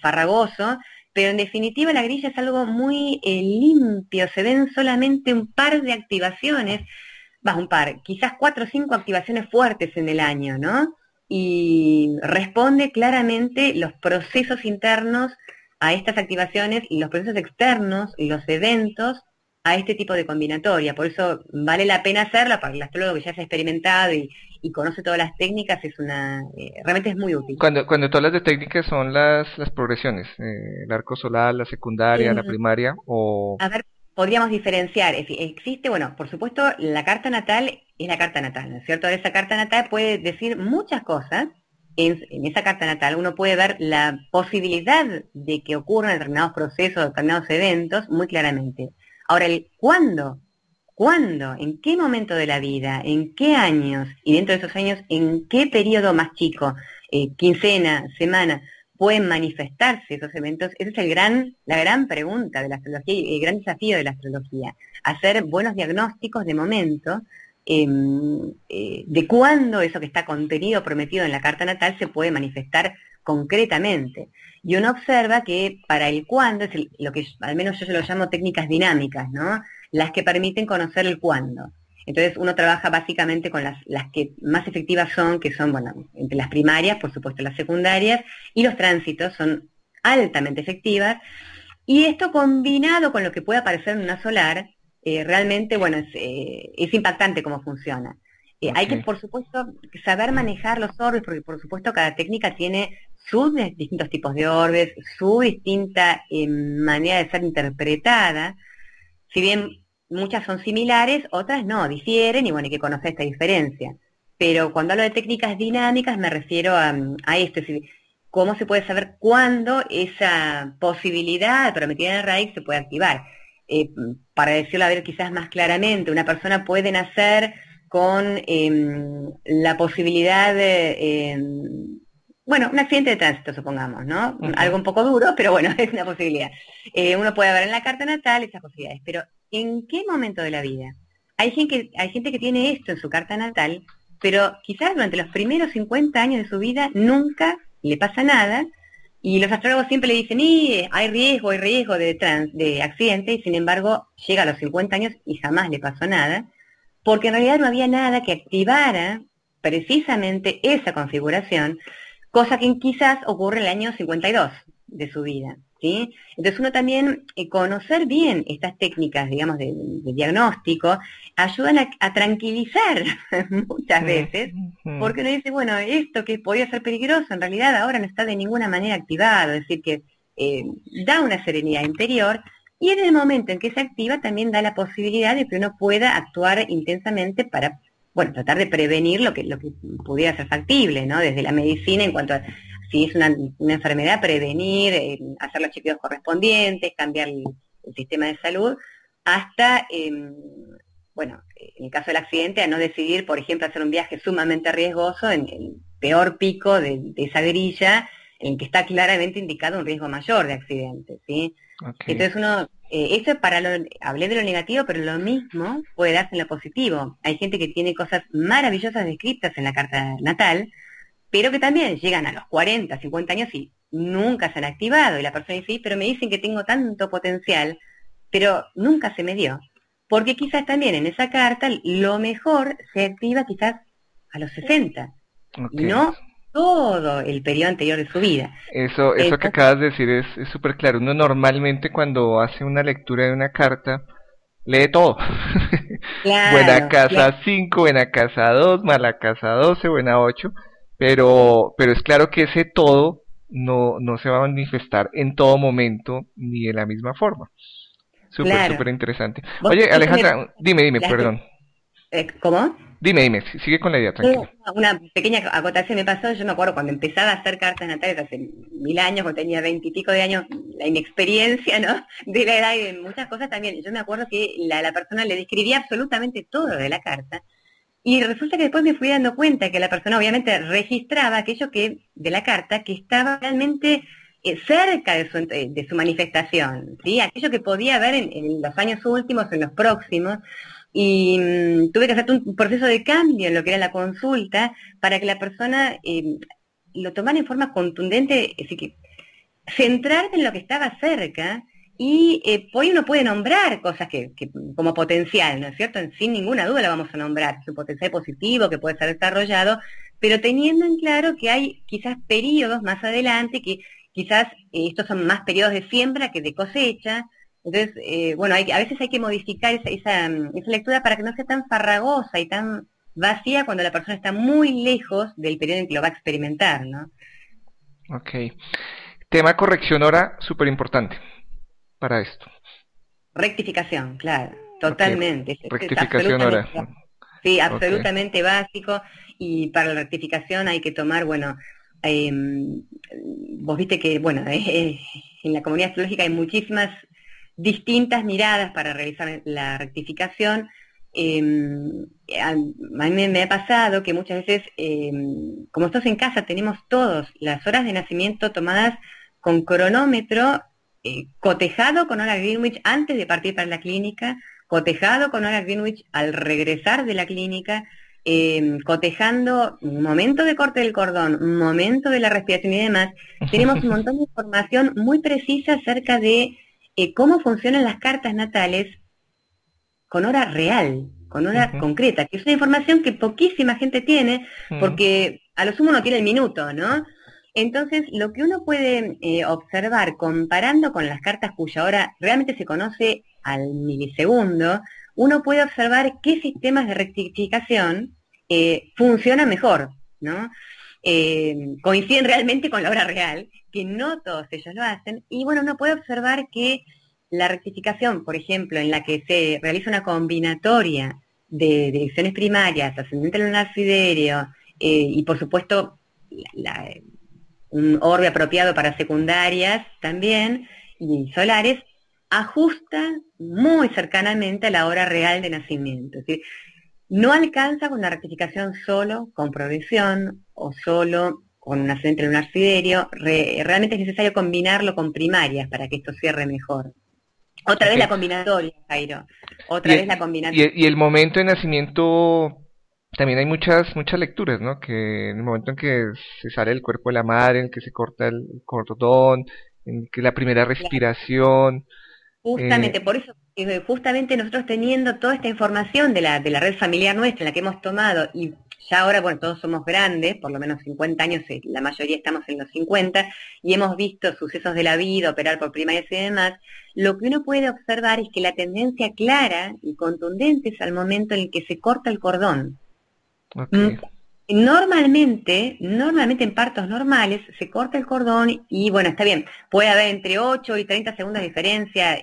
farragoso, pero en definitiva la grilla es algo muy eh, limpio, se ven solamente un par de activaciones, va, un par, quizás cuatro o cinco activaciones fuertes en el año, ¿no? Y responde claramente los procesos internos a estas activaciones y los procesos externos, los eventos a este tipo de combinatoria. Por eso vale la pena hacerla para el astrólogo que ya se ha experimentado y, conoce todas las técnicas, es una eh, realmente es muy útil. Cuando, cuando todas las de técnicas son las, las progresiones, eh, el arco solar, la secundaria, la primaria o... A ver, podríamos diferenciar. Existe, bueno, por supuesto, la carta natal es la carta natal, ¿no es cierto? Esa carta natal puede decir muchas cosas. En, en, esa carta natal uno puede ver la posibilidad de que ocurran determinados procesos, determinados eventos muy claramente. Ahora, el cuándo, cuándo, en qué momento de la vida, en qué años, y dentro de esos años, en qué periodo más chico, eh, quincena, semana, pueden manifestarse esos eventos, esa es el gran, la gran pregunta de la astrología y el gran desafío de la astrología, hacer buenos diagnósticos de momento em, eh, de cuándo eso que está contenido, prometido en la carta natal se puede manifestar concretamente. Y uno observa que para el cuándo, es lo que al menos yo se lo llamo técnicas dinámicas, ¿no? Las que permiten conocer el cuándo. Entonces uno trabaja básicamente con las, las que más efectivas son, que son, bueno, entre las primarias, por supuesto las secundarias, y los tránsitos son altamente efectivas. Y esto combinado con lo que puede aparecer en una solar, eh, realmente, bueno, es, eh, es impactante cómo funciona. Eh, hay que, por supuesto, saber manejar los orbes, porque por supuesto cada técnica tiene sus distintos tipos de orbes, su distinta eh, manera de ser interpretada. Si bien muchas son similares, otras no, difieren y bueno, hay que conocer esta diferencia. Pero cuando hablo de técnicas dinámicas me refiero a, esto, es decir, cómo se puede saber cuándo esa posibilidad prometida en el raíz se puede activar. Eh, para decirlo a ver quizás más claramente, una persona puede nacer con em, la posibilidad de, em, bueno, un accidente de tránsito, supongamos, ¿no? Algo un poco duro, pero bueno, es una posibilidad. Eh, uno puede ver en la carta natal esas posibilidades, pero ¿en qué momento de la vida? Hay gente, que, hay gente que tiene esto en su carta natal, pero quizás durante los primeros 50 años de su vida nunca le pasa nada, y los astrólogos siempre le dicen, y hay riesgo, hay riesgo de, trans, de accidente, y sin embargo llega a los 50 años y jamás le pasó nada, porque en realidad no había nada que activara precisamente esa configuración, cosa que quizás ocurre en el año 52 de su vida. ¿sí? Entonces uno también, eh, conocer bien estas técnicas, digamos, de, diagnóstico, ayudan a, tranquilizar muchas veces, porque uno dice, bueno, esto que podía ser peligroso, en realidad ahora no está de ninguna manera activado, es decir, que eh, da una serenidad interior, y en el momento en que se activa también da la posibilidad de que uno pueda actuar intensamente para bueno, tratar de prevenir lo que, lo que pudiera ser factible, ¿no? Desde la medicina en cuanto a si es una, enfermedad, prevenir, eh, hacer los chequeos correspondientes, cambiar el, sistema de salud, hasta, em, bueno, en el caso del accidente, a no decidir, por ejemplo, hacer un viaje sumamente riesgoso en el peor pico de, esa grilla, en el que está claramente indicado un riesgo mayor de accidente, ¿sí? Entonces uno eh, eso es para lo, hablé de lo negativo, pero lo mismo puede darse en lo positivo. Hay gente que tiene cosas maravillosas descritas en la carta natal, pero que también llegan a los 40, 50 años y nunca se han activado. Y la persona dice, sí, pero me dicen que tengo tanto potencial, pero nunca se me dio. Porque quizás también en esa carta lo mejor se activa quizás a los 60. No todo el periodo anterior de su vida. Eso, eso que acabas de decir es súper claro. Uno normalmente cuando hace una lectura de una carta, lee todo. buena casa 5, buena casa 2, mala casa 12, buena 8. Pero, pero es claro que ese todo no, no se va a manifestar en todo momento ni de la misma forma. Súper, súper interesante. Oye, Alejandra, dime, dime, perdón. Eh, ¿Cómo? Dime, dime, sigue con la idea. Una pequeña acotación me pasó, yo me acuerdo cuando empezaba a hacer cartas natales hace mil años, cuando tenía veintipico de años, la inexperiencia, ¿no? De la edad y de muchas cosas también. Yo me acuerdo que la, la persona le describía absolutamente todo de la carta. Y resulta que después me fui dando cuenta que la persona obviamente registraba aquello que, de la carta, que estaba realmente eh, cerca de su, de su manifestación, ¿sí? aquello que podía ver en, los años últimos, en los próximos, y mm, tuve que hacer un proceso de cambio en lo que era la consulta para que la persona eh, lo tomara en forma contundente, es que centrarse en lo que estaba cerca y eh, hoy uno puede nombrar cosas que, como potencial, ¿no es cierto? Sin ninguna duda la vamos a nombrar, su potencial positivo que puede ser desarrollado, pero teniendo en claro que hay quizás periodos más adelante que quizás eh, estos son más periodos de siembra que de cosecha. Entonces, eh, bueno, hay, a veces hay que modificar esa, esa, esa lectura para que no sea tan farragosa y tan vacía cuando la persona está muy lejos del periodo en que lo va a experimentar, ¿no? Ok. Tema corrección ahora, súper importante para esto. Rectificación, claro, totalmente. Rectificación ahora. Sí, absolutamente básico. Y para la rectificación hay que tomar, bueno, em, vos viste que, bueno, en la comunidad astrológica hay muchísimas distintas miradas para realizar la rectificación. Em, a, mí me, ha pasado que muchas veces, em, como estamos en casa, tenemos todos las horas de nacimiento tomadas con cronómetro eh, cotejado con hora Greenwich antes de partir para la clínica, cotejado con hora Greenwich al regresar de la clínica, em, cotejando un momento de corte del cordón, un momento de la respiración y demás. Tenemos un montón de información muy precisa acerca de eh, cómo funcionan las cartas natales con hora real, con hora concreta, que es una información que poquísima gente tiene, porque a lo sumo no tiene el minuto, ¿no? Entonces, lo que uno puede eh, observar comparando con las cartas cuya hora realmente se conoce al milisegundo, uno puede observar qué sistemas de rectificación eh, funcionan mejor, ¿no? Eh, coinciden realmente con la hora real, que no todos ellos lo hacen, y bueno, uno puede observar que la rectificación, por ejemplo, en la que se realiza una combinatoria de direcciones primarias, ascendente lunar siderio, y por supuesto un orbe apropiado para secundarias también y solares, ajusta muy cercanamente a la hora real de nacimiento. No alcanza con la rectificación solo con progresión o solo con un ascendente lunar siderio. realmente es necesario combinarlo con primarias para que esto cierre mejor. Otra vez la combinatoria, Jairo. Otra vez la combinatoria. y el momento de nacimiento también hay muchas muchas lecturas, ¿no? Que en el momento en que se sale el cuerpo de la madre, en que se corta el cordón, en que la primera respiración. Justamente, eh, por eso, eh, justamente nosotros teniendo toda esta información de la, de la red familiar nuestra, en la que hemos tomado, y ya ahora, bueno, todos somos grandes, por lo menos 50 años, eh, la mayoría estamos en los 50, y hemos visto sucesos de la vida, operar por primarias y demás, lo que uno puede observar es que la tendencia clara y contundente es al momento en el que se corta el cordón. Mm, normalmente, normalmente en partos normales se corta el cordón y bueno, está bien, puede haber entre 8 y 30 segundos de diferencia,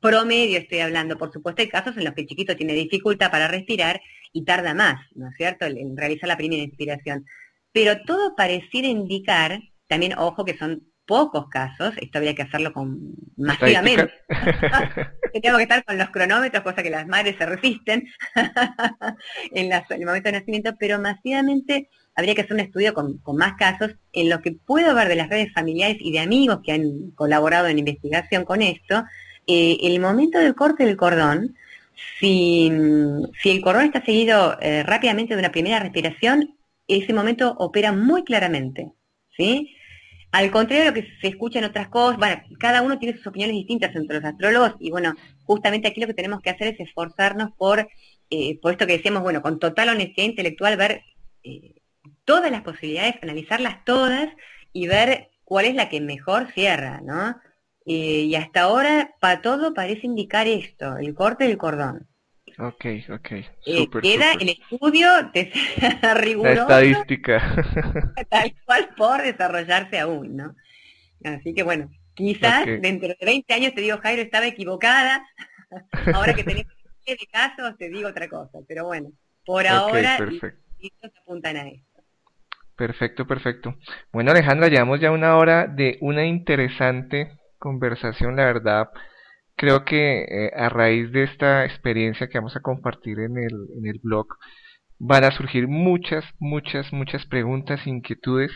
promedio estoy hablando, por supuesto hay casos en los que el chiquito tiene dificultad para respirar y tarda más, ¿no es cierto?, en realizar la primera inspiración. Pero todo pareciera indicar, también ojo que son pocos casos, esto habría que hacerlo con masivamente. Tengo que estar con los cronómetros, cosa que las madres se resisten en, el momento de nacimiento, pero masivamente habría que hacer un estudio con, más casos en lo que puedo ver de las redes familiares y de amigos que han colaborado en investigación con esto, eh, el momento del corte del cordón, si, si el cordón está seguido eh, rápidamente de una primera respiración, ese momento opera muy claramente. ¿sí? Al contrario de lo que se escucha en otras cosas, bueno, cada uno tiene sus opiniones distintas entre los astrólogos y bueno, justamente aquí lo que tenemos que hacer es esforzarnos por, eh, por esto que decíamos, bueno, con total honestidad intelectual, ver todas las posibilidades, analizarlas todas y ver cuál es la que mejor cierra, ¿no? Eh, y hasta ahora, para todo parece indicar esto, el corte del cordón. Ok, ok. Eh, queda el estudio de riguroso. La estadística. Tal cual por desarrollarse aún, ¿no? Así que bueno, quizás dentro de 20 años te digo, Jairo, estaba equivocada. Ahora que tenemos de casos, te digo otra cosa. Pero bueno, por ahora, perfecto. apuntan a esto. Perfecto, perfecto. Bueno, Alejandra, llevamos ya una hora de una interesante conversación, la verdad creo que eh, a raíz de esta experiencia que vamos a compartir en el, en el blog, van a surgir muchas, muchas, muchas preguntas, inquietudes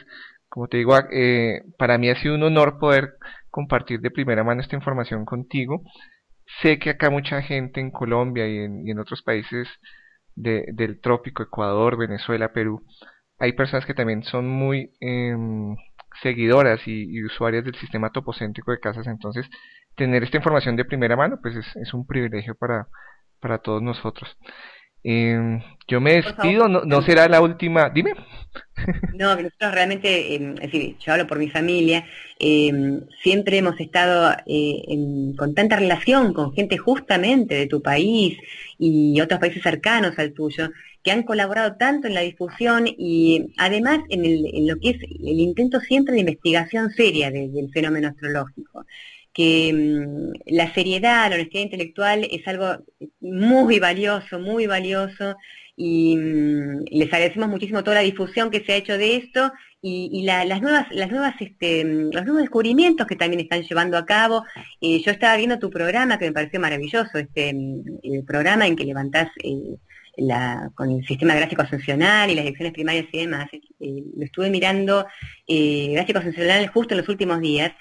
como te digo, eh, para mí ha sido un honor poder compartir de primera mano esta información contigo. Sé que acá mucha gente en Colombia y en, otros países del trópico, Ecuador, Venezuela, Perú, hay personas que también son muy em, seguidoras y, usuarias del sistema topocéntrico de casas, entonces tener esta información de primera mano pues es, un privilegio para, para todos nosotros. Em, yo me despido, no, será la última, dime. No, nosotros realmente, em, es decir, yo hablo por mi familia, em, siempre hemos estado eh, con tanta relación con gente justamente de tu país y otros países cercanos al tuyo, que han colaborado tanto en la difusión y además en, el, en lo que es el intento siempre de investigación seria del fenómeno astrológico que mm, la seriedad, la honestidad intelectual es algo muy valioso, muy valioso, y mm, les agradecemos muchísimo toda la difusión que se ha hecho de esto y, las nuevas, las nuevas, este, mm, los nuevos descubrimientos que también están llevando a cabo. Eh, yo estaba viendo tu programa que me pareció maravilloso, este, el programa en que levantás eh, la, con el sistema gráfico ascensional y las lecciones primarias y demás. Eh, lo estuve mirando gráfico ascensional justo en los últimos días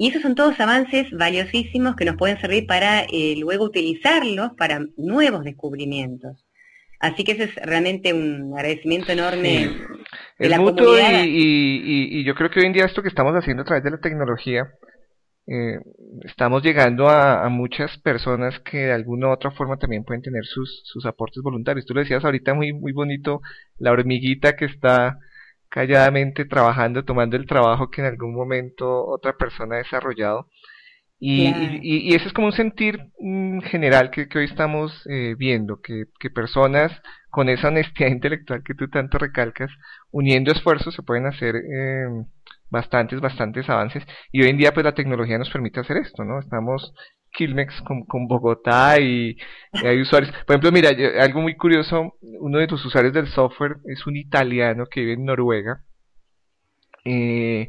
y esos son todos avances valiosísimos que nos pueden servir para eh, luego utilizarlos para nuevos descubrimientos. Así que ese es realmente un agradecimiento enorme. De la mutuo y, yo creo que hoy en día esto que estamos haciendo a través de la tecnología, eh, estamos llegando a, muchas personas que de alguna u otra forma también pueden tener sus, sus aportes voluntarios. Tú lo decías ahorita muy, muy bonito, la hormiguita que está calladamente trabajando, tomando el trabajo que en algún momento otra persona ha desarrollado. Y, y, ese es como un sentir mm, general que, que, hoy estamos eh, viendo, que, que, personas con esa honestidad intelectual que tú tanto recalcas, uniendo esfuerzos se pueden hacer eh, bastantes, bastantes avances. Y hoy en día pues la tecnología nos permite hacer esto, ¿no? Estamos Kilmex con, con Bogotá y, hay usuarios. Por ejemplo, mira, algo muy curioso, uno de tus usuarios del software es un italiano que vive en Noruega eh,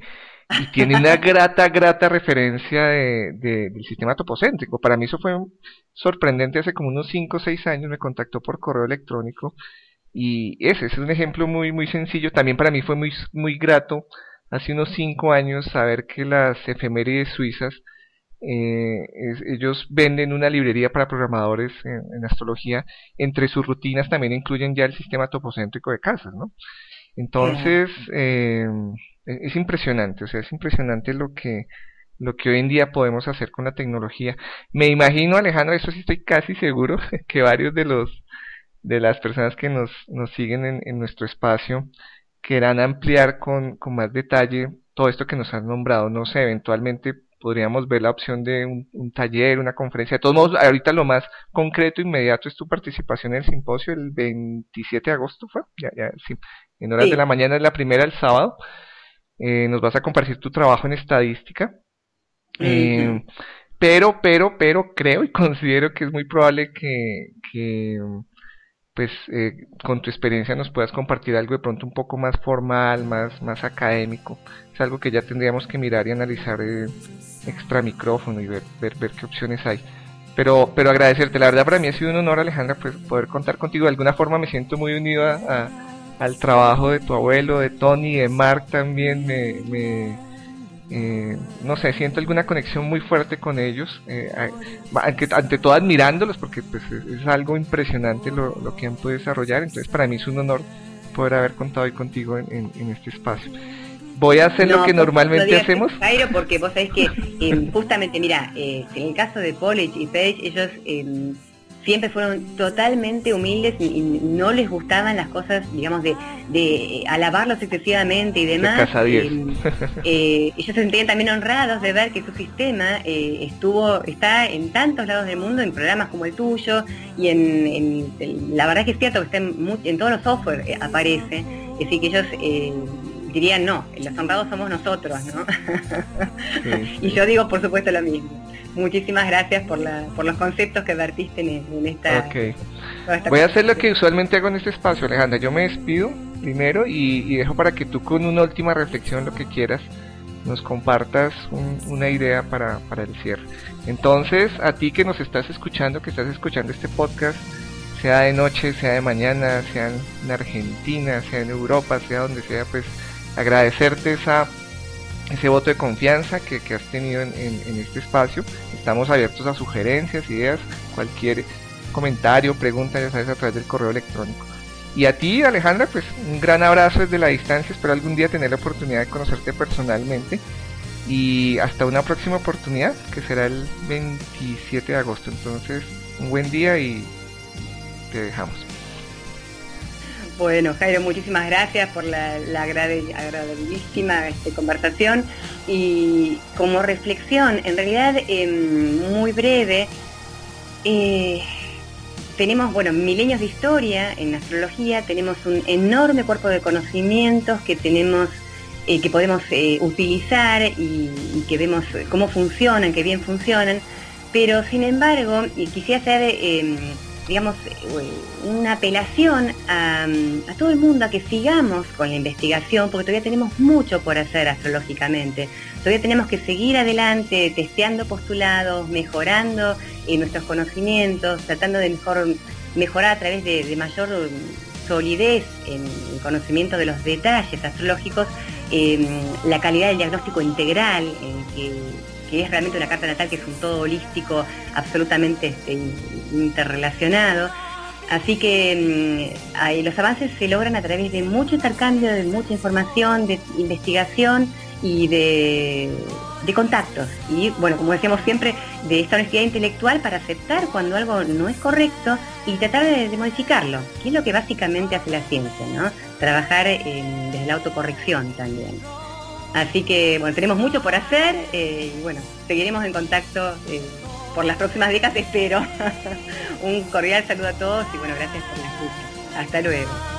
y tiene una grata, grata referencia de, del sistema topocéntrico. Para mí eso fue sorprendente, hace como unos 5 o 6 años me contactó por correo electrónico y ese, ese es un ejemplo muy, muy sencillo. También para mí fue muy, muy grato hace unos 5 años saber que las efemérides suizas eh, ellos venden una librería para programadores en, astrología. Entre sus rutinas también incluyen ya el sistema topocéntrico de casas, ¿no? Entonces, eh, es impresionante, o sea, es impresionante lo que, lo que hoy en día podemos hacer con la tecnología. Me imagino, Alejandro, eso sí estoy casi seguro, que varios de los de las personas que nos, nos siguen en, en nuestro espacio querrán ampliar con, con más detalle todo esto que nos han nombrado. No sé, eventualmente podríamos ver la opción de un, taller, una conferencia. De todos modos, ahorita lo más concreto, inmediato, es tu participación en el simposio el 27 de agosto, ¿fue? Ya, ya, sí. En horas de la mañana es la primera, el sábado. Eh, nos vas a compartir tu trabajo en estadística. Eh, pero, pero, pero creo y considero que es muy probable que, que pues eh, con tu experiencia nos puedas compartir algo de pronto un poco más formal, más, más académico. Es algo que ya tendríamos que mirar y analizar eh, extra micrófono y ver, ver, ver qué opciones hay. Pero, pero agradecerte, la verdad para mí ha sido un honor Alejandra pues, poder contar contigo. De alguna forma me siento muy unido a, al trabajo de tu abuelo, de Tony, de Mark también. Me, me eh, no sé, siento alguna conexión muy fuerte con ellos, eh, ante todo admirándolos porque pues, es, algo impresionante lo, lo, que han podido desarrollar, entonces para mí es un honor poder haber contado hoy contigo en, en, este espacio. Voy a hacer lo que normalmente hacemos. Jairo, porque vos sabés que eh, justamente, mira, en el caso de Polish y Page, ellos siempre fueron totalmente humildes y, no les gustaban las cosas, digamos, de, de alabarlos excesivamente y demás. Eh, eh, ellos se sentían también honrados de ver que su sistema eh, estuvo, está en tantos lados del mundo, en programas como el tuyo, y en, la verdad es que es cierto que está en, en todos los software aparece, es decir, que ellos dirían no, los honrados somos nosotros, ¿no? y yo digo por supuesto lo mismo. Muchísimas gracias por, la, por los conceptos que vertiste en, esta... Voy a hacer lo que usualmente hago en este espacio, Alejandra. Yo me despido primero y, dejo para que tú con una última reflexión, lo que quieras, nos compartas una idea para, para el cierre. Entonces, a ti que nos estás escuchando, que estás escuchando este podcast, sea de noche, sea de mañana, sea en Argentina, sea en Europa, sea donde sea, pues agradecerte esa, ese voto de confianza que, has tenido en, este espacio. Estamos abiertos a sugerencias, ideas, cualquier comentario, pregunta, ya sabes, a través del correo electrónico. Y a ti, Alejandra, pues un gran abrazo desde la distancia. Espero algún día tener la oportunidad de conocerte personalmente. Y hasta una próxima oportunidad, que será el 27 de agosto. Entonces, un buen día y te dejamos. Bueno, Jairo, muchísimas gracias por la, agradabilísima este, conversación. Y como reflexión, en realidad, em, muy breve, eh, tenemos, bueno, milenios de historia en astrología, tenemos un enorme cuerpo de conocimientos que tenemos, eh, que podemos eh, utilizar y, que vemos cómo funcionan, que bien funcionan, pero sin embargo, y quisiera hacer, em, digamos, una apelación a, todo el mundo a que sigamos con la investigación, porque todavía tenemos mucho por hacer astrológicamente. Todavía tenemos que seguir adelante, testeando postulados, mejorando eh, nuestros conocimientos, tratando de mejor, mejorar a través de, mayor solidez en el conocimiento de los detalles astrológicos, em, la calidad del diagnóstico integral, que, es realmente una carta natal que es un todo holístico, absolutamente este, interrelacionado. Así que em, los avances se logran a través de mucho intercambio, de mucha información, de investigación y de, contactos. Y bueno, como decíamos siempre, de esta honestidad intelectual para aceptar cuando algo no es correcto y tratar de, modificarlo, que es lo que básicamente hace la ciencia, ¿no? Trabajar desde la autocorrección también. Así que bueno, tenemos mucho por hacer eh, y bueno, seguiremos en contacto eh, por las próximas décadas, espero. Un cordial saludo a todos y bueno, gracias por la escucha. Hasta luego.